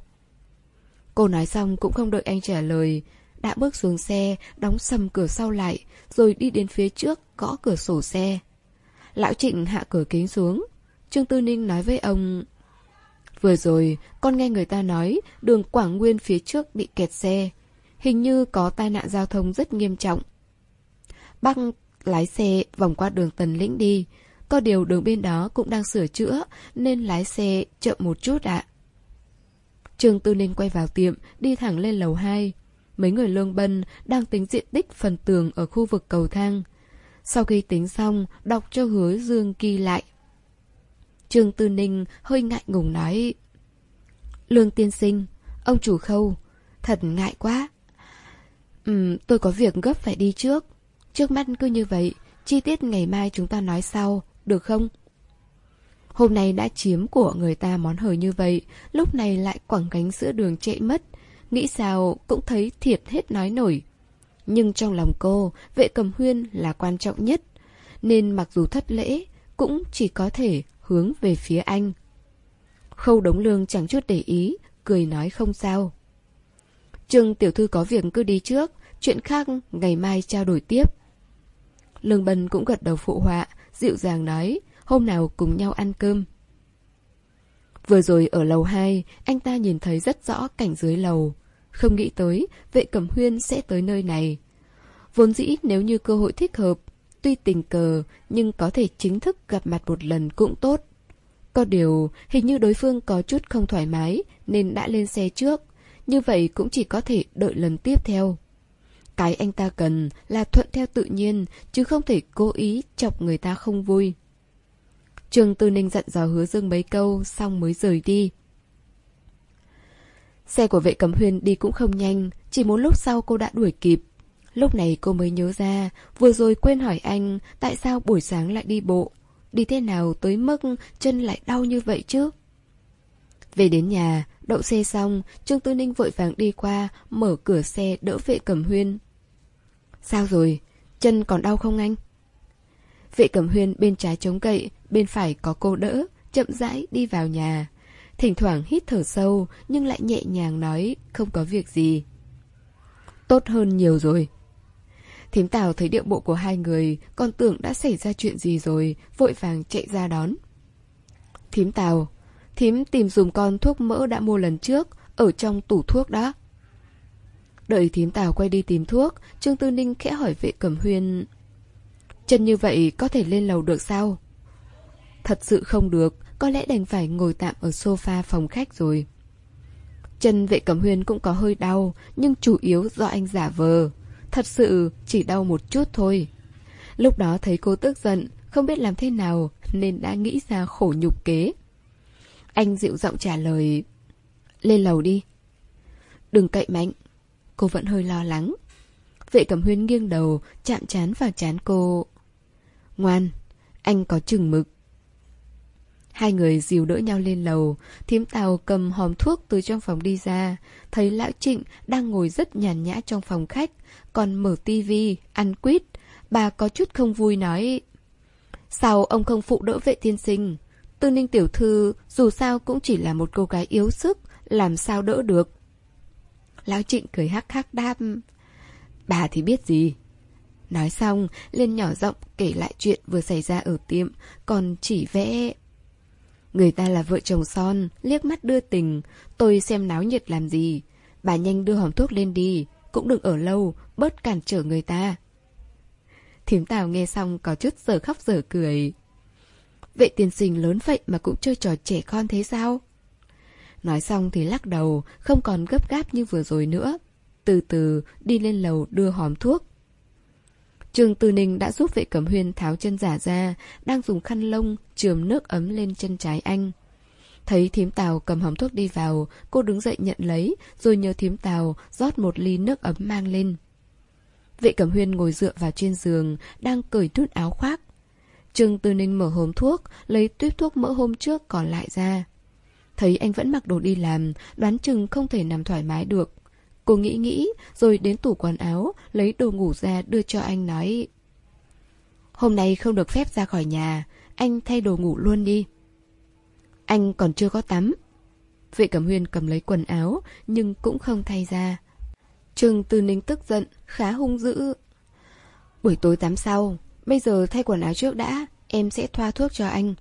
A: Cô nói xong cũng không đợi anh trả lời, đã bước xuống xe, đóng sầm cửa sau lại, rồi đi đến phía trước, gõ cửa sổ xe. Lão Trịnh hạ cửa kính xuống. Trương Tư Ninh nói với ông... Vừa rồi, con nghe người ta nói đường Quảng Nguyên phía trước bị kẹt xe. Hình như có tai nạn giao thông rất nghiêm trọng. Bác lái xe vòng qua đường Tần Lĩnh đi. Có điều đường bên đó cũng đang sửa chữa, nên lái xe chậm một chút ạ. Trương Tư Ninh quay vào tiệm, đi thẳng lên lầu 2. Mấy người lương bân đang tính diện tích phần tường ở khu vực cầu thang. Sau khi tính xong, đọc cho hứa Dương ghi lại. Trương Tư Ninh hơi ngại ngùng nói Lương tiên sinh, ông chủ khâu, thật ngại quá. Ừm, tôi có việc gấp phải đi trước. Trước mắt cứ như vậy, chi tiết ngày mai chúng ta nói sau, được không? Hôm nay đã chiếm của người ta món hời như vậy, lúc này lại quẳng cánh giữa đường chạy mất, nghĩ sao cũng thấy thiệt hết nói nổi. Nhưng trong lòng cô, vệ cầm huyên là quan trọng nhất, nên mặc dù thất lễ, cũng chỉ có thể hướng về phía anh. Khâu đống lương chẳng chút để ý, cười nói không sao. Trương tiểu thư có việc cứ đi trước, chuyện khác ngày mai trao đổi tiếp. Lương Bân cũng gật đầu phụ họa, dịu dàng nói, hôm nào cùng nhau ăn cơm. Vừa rồi ở lầu 2, anh ta nhìn thấy rất rõ cảnh dưới lầu. Không nghĩ tới, vệ cẩm huyên sẽ tới nơi này. Vốn dĩ nếu như cơ hội thích hợp, tuy tình cờ nhưng có thể chính thức gặp mặt một lần cũng tốt. Có điều, hình như đối phương có chút không thoải mái nên đã lên xe trước. Như vậy cũng chỉ có thể đợi lần tiếp theo. Cái anh ta cần là thuận theo tự nhiên, chứ không thể cố ý chọc người ta không vui. Trường Tư Ninh dặn dò hứa dương mấy câu, xong mới rời đi. Xe của vệ cầm huyên đi cũng không nhanh, chỉ một lúc sau cô đã đuổi kịp. Lúc này cô mới nhớ ra, vừa rồi quên hỏi anh tại sao buổi sáng lại đi bộ. Đi thế nào tới mức chân lại đau như vậy chứ? Về đến nhà, đậu xe xong, Trương Tư Ninh vội vàng đi qua, mở cửa xe đỡ vệ cầm huyên. Sao rồi? Chân còn đau không anh? Vệ cầm huyên bên trái chống cậy bên phải có cô đỡ, chậm rãi đi vào nhà. Thỉnh thoảng hít thở sâu, nhưng lại nhẹ nhàng nói không có việc gì. Tốt hơn nhiều rồi. Thím Tào thấy điệu bộ của hai người, còn tưởng đã xảy ra chuyện gì rồi, vội vàng chạy ra đón. Thím Tào, thím tìm dùm con thuốc mỡ đã mua lần trước, ở trong tủ thuốc đó. Đợi thím Tào quay đi tìm thuốc, Trương Tư Ninh khẽ hỏi vệ cẩm huyên... Chân như vậy có thể lên lầu được sao? Thật sự không được, có lẽ đành phải ngồi tạm ở sofa phòng khách rồi. Chân vệ cẩm huyên cũng có hơi đau, nhưng chủ yếu do anh giả vờ. Thật sự chỉ đau một chút thôi. Lúc đó thấy cô tức giận, không biết làm thế nào, nên đã nghĩ ra khổ nhục kế. Anh dịu giọng trả lời, lên lầu đi. Đừng cậy mạnh. Cô vẫn hơi lo lắng. Vệ cẩm huyên nghiêng đầu, chạm chán vào chán cô. Ngoan, anh có chừng mực. Hai người dìu đỡ nhau lên lầu, thím tàu cầm hòm thuốc từ trong phòng đi ra, thấy lão Trịnh đang ngồi rất nhàn nhã trong phòng khách, còn mở tivi, ăn quýt. Bà có chút không vui nói, sao ông không phụ đỡ vệ tiên sinh? Tư ninh tiểu thư dù sao cũng chỉ là một cô gái yếu sức, làm sao đỡ được? Lão Trịnh cười hắc hắc đáp, bà thì biết gì? Nói xong, lên nhỏ giọng kể lại chuyện vừa xảy ra ở tiệm, còn chỉ vẽ Người ta là vợ chồng son, liếc mắt đưa tình, tôi xem náo nhiệt làm gì. Bà nhanh đưa hòm thuốc lên đi, cũng đừng ở lâu, bớt cản trở người ta. Thím Tào nghe xong có chút giờ khóc giờ cười. Vệ tiền sinh lớn vậy mà cũng chơi trò trẻ con thế sao? Nói xong thì lắc đầu, không còn gấp gáp như vừa rồi nữa. Từ từ đi lên lầu đưa hòm thuốc. Trương Tư Ninh đã giúp vệ cẩm huyên tháo chân giả ra, đang dùng khăn lông chườm nước ấm lên chân trái anh. Thấy thím tàu cầm hòm thuốc đi vào, cô đứng dậy nhận lấy, rồi nhờ thím tàu rót một ly nước ấm mang lên. Vệ cẩm huyên ngồi dựa vào trên giường, đang cởi tút áo khoác. Trương Tư Ninh mở hòm thuốc, lấy tuyết thuốc mỡ hôm trước còn lại ra. Thấy anh vẫn mặc đồ đi làm, đoán chừng không thể nằm thoải mái được. Cô nghĩ nghĩ, rồi đến tủ quần áo, lấy đồ ngủ ra đưa cho anh nói Hôm nay không được phép ra khỏi nhà, anh thay đồ ngủ luôn đi. Anh còn chưa có tắm. Vệ Cẩm Huyên cầm lấy quần áo, nhưng cũng không thay ra. Trương Tư Ninh tức giận, khá hung dữ. Buổi tối tắm sau, bây giờ thay quần áo trước đã, em sẽ thoa thuốc cho anh.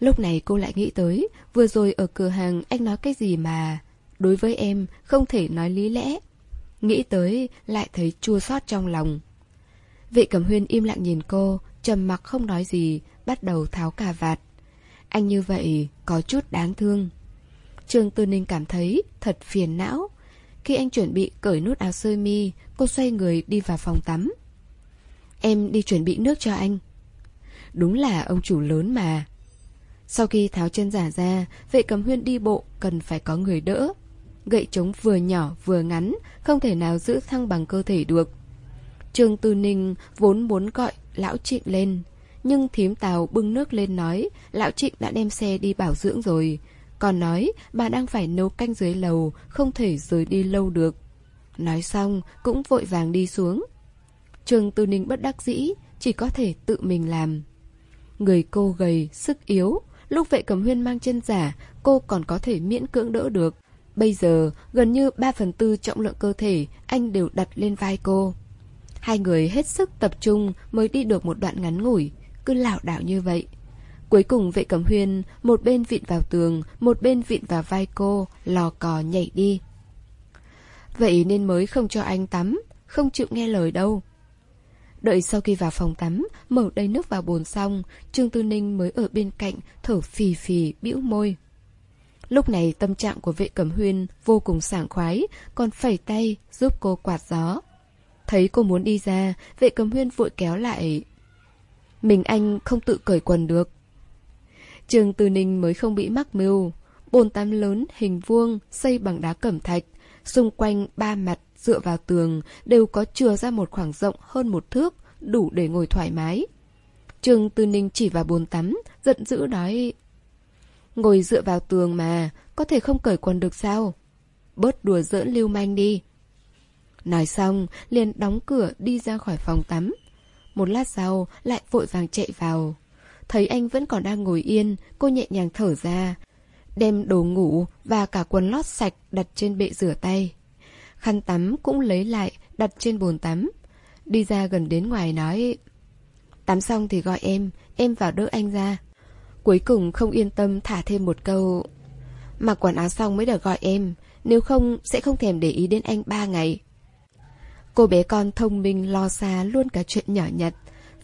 A: Lúc này cô lại nghĩ tới, vừa rồi ở cửa hàng anh nói cái gì mà đối với em không thể nói lý lẽ. Nghĩ tới lại thấy chua xót trong lòng. Vệ cẩm huyên im lặng nhìn cô, trầm mặc không nói gì, bắt đầu tháo cà vạt. Anh như vậy có chút đáng thương. Trương Tư Ninh cảm thấy thật phiền não. Khi anh chuẩn bị cởi nút áo sơ mi, cô xoay người đi vào phòng tắm. Em đi chuẩn bị nước cho anh. Đúng là ông chủ lớn mà. Sau khi tháo chân giả ra, vệ cầm huyên đi bộ cần phải có người đỡ. Gậy trống vừa nhỏ vừa ngắn, không thể nào giữ thăng bằng cơ thể được. Trương Tư Ninh vốn muốn gọi Lão Trịnh lên, nhưng thím tàu bưng nước lên nói Lão Trịnh đã đem xe đi bảo dưỡng rồi. Còn nói bà đang phải nấu canh dưới lầu Không thể rời đi lâu được Nói xong cũng vội vàng đi xuống Trường Tư Ninh bất đắc dĩ Chỉ có thể tự mình làm Người cô gầy, sức yếu Lúc vệ cầm huyên mang chân giả Cô còn có thể miễn cưỡng đỡ được Bây giờ, gần như 3 phần tư trọng lượng cơ thể, Anh đều đặt lên vai cô. Hai người hết sức tập trung Mới đi được một đoạn ngắn ngủi, Cứ lảo đảo như vậy. Cuối cùng vệ cầm huyên Một bên vịn vào tường, Một bên vịn vào vai cô, Lò cò nhảy đi. Vậy nên mới không cho anh tắm, Không chịu nghe lời đâu. Đợi sau khi vào phòng tắm, Mở đầy nước vào bồn xong, Trương Tư Ninh mới ở bên cạnh, Thở phì phì, bĩu môi. Lúc này tâm trạng của vệ cẩm huyên Vô cùng sảng khoái Còn phẩy tay giúp cô quạt gió. Thấy cô muốn đi ra Vệ cẩm huyên vội kéo lại. Mình anh không tự cởi quần được. Trường từ Ninh mới không bị mắc mưu. Bồn tắm lớn hình vuông Xây bằng đá cẩm thạch. Xung quanh ba mặt dựa vào tường đều có chừa ra một khoảng rộng hơn một thước, đủ để ngồi thoải mái. trường từ Ninh chỉ vào bồn tắm, giận dữ nói Ngồi dựa vào tường mà, có thể không cởi quần được sao? Bớt đùa giỡn lưu manh đi. Nói xong, liền đóng cửa đi ra khỏi phòng tắm. Một lát sau, lại vội vàng chạy vào. Thấy anh vẫn còn đang ngồi yên, cô nhẹ nhàng thở ra, đem đồ ngủ và cả quần lót sạch đặt trên bệ rửa tay. Khăn tắm cũng lấy lại, đặt trên bồn tắm. Đi ra gần đến ngoài nói Tắm xong thì gọi em, em vào đỡ anh ra. Cuối cùng không yên tâm thả thêm một câu Mặc quần áo xong mới được gọi em Nếu không sẽ không thèm để ý đến anh ba ngày Cô bé con thông minh lo xa luôn cả chuyện nhỏ nhặt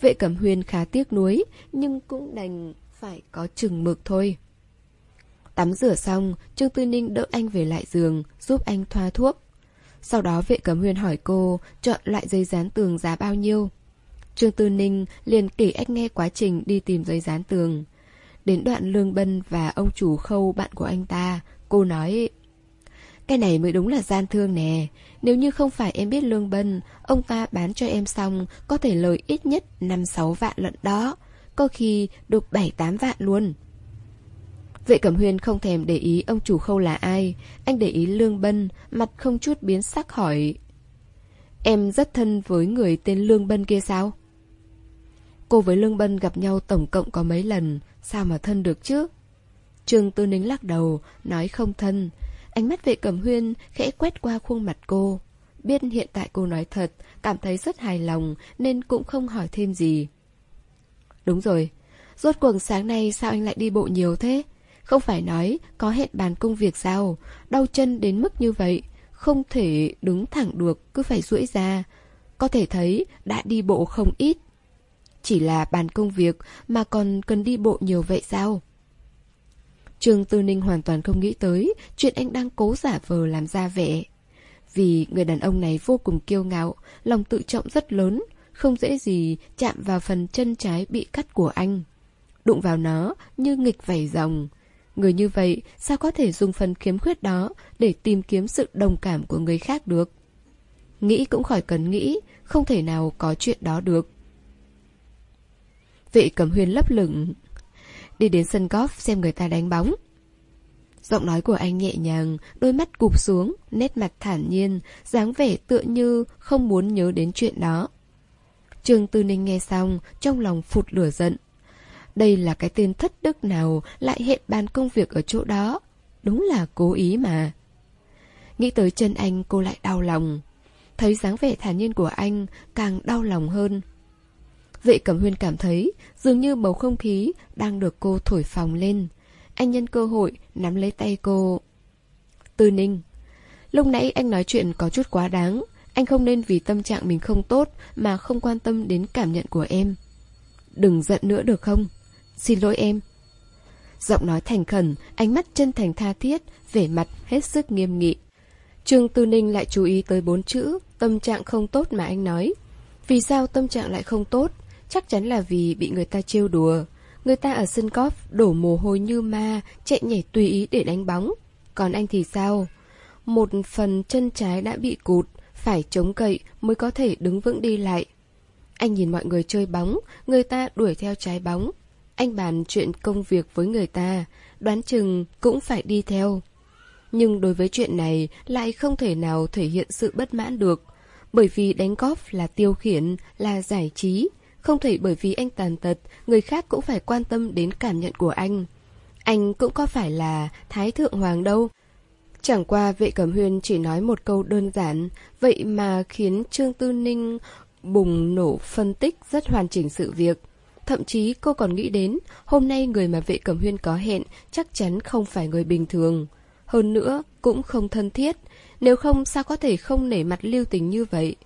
A: Vệ cẩm huyền khá tiếc nuối Nhưng cũng đành phải có chừng mực thôi Tắm rửa xong, Trương Tư Ninh đỡ anh về lại giường, giúp anh thoa thuốc. Sau đó vệ cẩm huyền hỏi cô chọn loại dây dán tường giá bao nhiêu. Trương Tư Ninh liền kể anh nghe quá trình đi tìm dây dán tường. Đến đoạn Lương Bân và ông chủ khâu bạn của anh ta, cô nói Cái này mới đúng là gian thương nè. Nếu như không phải em biết Lương Bân Ông ta bán cho em xong Có thể lời ít nhất 5-6 vạn lận đó. Có khi được 7-8 vạn luôn. Vệ Cẩm Huyên không thèm để ý ông chủ khâu là ai. Anh để ý Lương Bân Mặt không chút biến sắc hỏi Em rất thân với người tên Lương Bân kia sao? Cô với Lương Bân gặp nhau tổng cộng có mấy lần? Sao mà thân được chứ? Trương Tư Nính lắc đầu, Nói không thân. Ánh mắt vệ cẩm huyên khẽ quét qua khuôn mặt cô. Biết hiện tại cô nói thật, Cảm thấy rất hài lòng, Nên cũng không hỏi thêm gì. Đúng rồi. Rốt cuộc sáng nay sao anh lại đi bộ nhiều thế? Không phải nói có hẹn bàn công việc sao? Đau chân đến mức như vậy. Không thể đứng thẳng được, Cứ phải duỗi ra. Có thể thấy đã đi bộ không ít. Chỉ là bàn công việc Mà còn cần đi bộ nhiều vậy sao Trương Tư Ninh hoàn toàn không nghĩ tới Chuyện anh đang cố giả vờ làm ra vẻ Vì người đàn ông này vô cùng kiêu ngạo Lòng tự trọng rất lớn Không dễ gì chạm vào phần chân trái bị cắt của anh Đụng vào nó như nghịch vảy rồng Người như vậy sao có thể dùng phần khiếm khuyết đó để tìm kiếm sự đồng cảm của người khác được? Nghĩ cũng khỏi cần nghĩ, không thể nào có chuyện đó được. Vệ cầm huyền lấp lửng, đi đến sân golf xem người ta đánh bóng. Giọng nói của anh nhẹ nhàng, đôi mắt cụp xuống, nét mặt thản nhiên, dáng vẻ tựa như không muốn nhớ đến chuyện đó. Trương Tư Ninh nghe xong, trong lòng phụt lửa giận. Đây là cái tên thất đức nào lại hẹn bàn công việc ở chỗ đó. Đúng là cố ý mà. Nghĩ tới chân anh cô lại đau lòng. Thấy dáng vẻ thản nhiên của anh càng đau lòng hơn. Vệ Cẩm Huyên cảm thấy dường như bầu không khí đang được cô thổi phồng lên. Anh nhân cơ hội nắm lấy tay cô. Tư Ninh, lúc nãy anh nói chuyện có chút quá đáng. Anh không nên vì tâm trạng mình không tốt mà không quan tâm đến cảm nhận của em. Đừng giận nữa được không? Xin lỗi em. Giọng nói thành khẩn, ánh mắt chân thành tha thiết, vẻ mặt hết sức nghiêm nghị. Trương Tư Ninh lại chú ý tới bốn chữ, tâm trạng không tốt mà anh nói. Vì sao tâm trạng lại không tốt? Chắc chắn là vì bị người ta trêu đùa. Người ta ở sân golf đổ mồ hôi như ma, chạy nhảy tùy ý để đánh bóng. Còn anh thì sao? Một phần chân trái đã bị cụt, phải chống cậy mới có thể đứng vững đi lại. Anh nhìn mọi người chơi bóng, người ta đuổi theo trái bóng, anh bàn chuyện công việc với người ta, đoán chừng cũng phải đi theo. Nhưng đối với chuyện này lại không thể nào thể hiện sự bất mãn được, bởi vì đánh golf là tiêu khiển, là giải trí, không thể bởi vì anh tàn tật, người khác cũng phải quan tâm đến cảm nhận của anh. Anh cũng có phải là Thái Thượng Hoàng đâu. Chẳng qua vệ cẩm huyên chỉ nói một câu đơn giản, vậy mà khiến Trương Tư Ninh bùng nổ phân tích rất hoàn chỉnh sự việc. Thậm chí cô còn nghĩ đến hôm nay người mà vệ cẩm huyên có hẹn chắc chắn không phải người bình thường. Hơn nữa cũng không thân thiết, nếu không sao có thể không nể mặt lưu tình như vậy.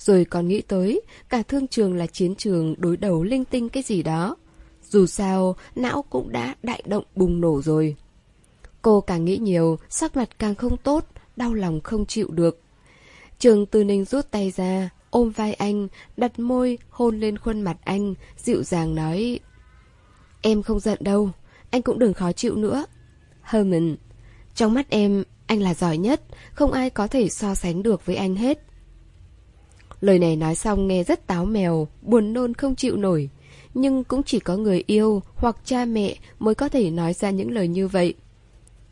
A: Rồi còn nghĩ tới cả thương trường là chiến trường đối đầu linh tinh cái gì đó. Dù sao, não cũng đã đại động bùng nổ rồi. Cô càng nghĩ nhiều, sắc mặt càng không tốt, đau lòng không chịu được. Trường Tư Ninh rút tay ra, ôm vai anh, đặt môi, hôn lên khuôn mặt anh, dịu dàng nói Em không giận đâu, anh cũng đừng khó chịu nữa. Herman, trong mắt em, anh là giỏi nhất, không ai có thể so sánh được với anh hết. Lời này nói xong nghe rất táo mèo, buồn nôn không chịu nổi. Nhưng cũng chỉ có người yêu hoặc cha mẹ mới có thể nói ra những lời như vậy.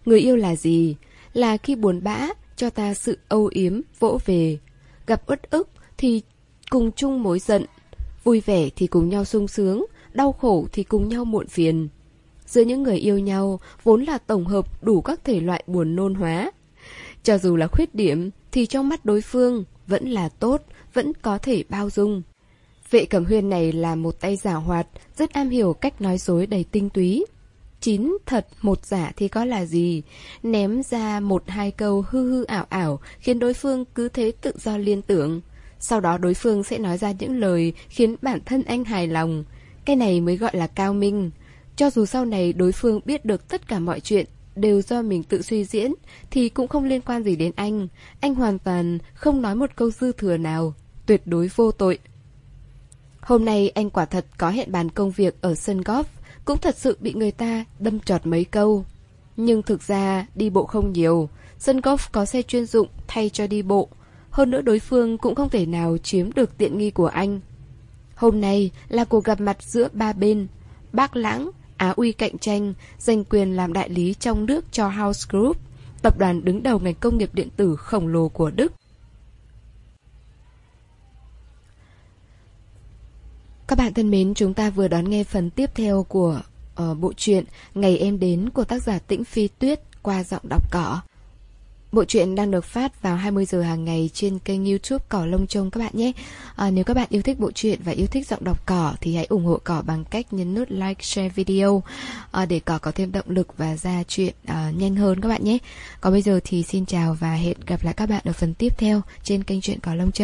A: Người yêu là gì? Là khi buồn bã, cho ta sự âu yếm, vỗ về. Gặp uất ức thì cùng chung mối giận. Vui vẻ thì cùng nhau sung sướng, đau khổ thì cùng nhau muộn phiền. Giữa những người yêu nhau vốn là tổng hợp đủ các thể loại buồn nôn hóa. Cho dù là khuyết điểm thì trong mắt đối phương vẫn là tốt, vẫn có thể bao dung. Vệ cẩm huyên này là một tay giả hoạt, rất am hiểu cách nói dối đầy tinh túy. Chín thật một giả thì có là gì? Ném ra một hai câu hư hư ảo ảo khiến đối phương cứ thế tự do liên tưởng. Sau đó đối phương sẽ nói ra những lời khiến bản thân anh hài lòng. Cái này mới gọi là cao minh. Cho dù sau này đối phương biết được tất cả mọi chuyện đều do mình tự suy diễn thì cũng không liên quan gì đến anh. Anh hoàn toàn không nói một câu dư thừa nào, tuyệt đối vô tội. Hôm nay anh quả thật có hẹn bàn công việc ở sân golf, cũng thật sự bị người ta đâm trọt mấy câu. Nhưng thực ra đi bộ không nhiều, sân golf có xe chuyên dụng thay cho đi bộ. Hơn nữa đối phương cũng không thể nào chiếm được tiện nghi của anh. Hôm nay là cuộc gặp mặt giữa ba bên. Bác Lãng, Á Uy cạnh tranh, giành quyền làm đại lý trong nước cho House Group, tập đoàn đứng đầu ngành công nghiệp điện tử khổng lồ của Đức. Các bạn thân mến, chúng ta vừa đón nghe phần tiếp theo của uh, bộ truyện Ngày em đến của tác giả Tĩnh Phi Tuyết qua giọng đọc cỏ. Bộ truyện đang được phát vào 20 giờ hàng ngày trên kênh youtube Cỏ Lông Trông các bạn nhé. À, nếu các bạn yêu thích bộ truyện và yêu thích giọng đọc cỏ thì hãy ủng hộ cỏ bằng cách nhấn nút like, share video à, để cỏ có thêm động lực và ra chuyện à, nhanh hơn các bạn nhé. Còn bây giờ thì xin chào và hẹn gặp lại các bạn ở phần tiếp theo trên kênh truyện Cỏ Lông Trông.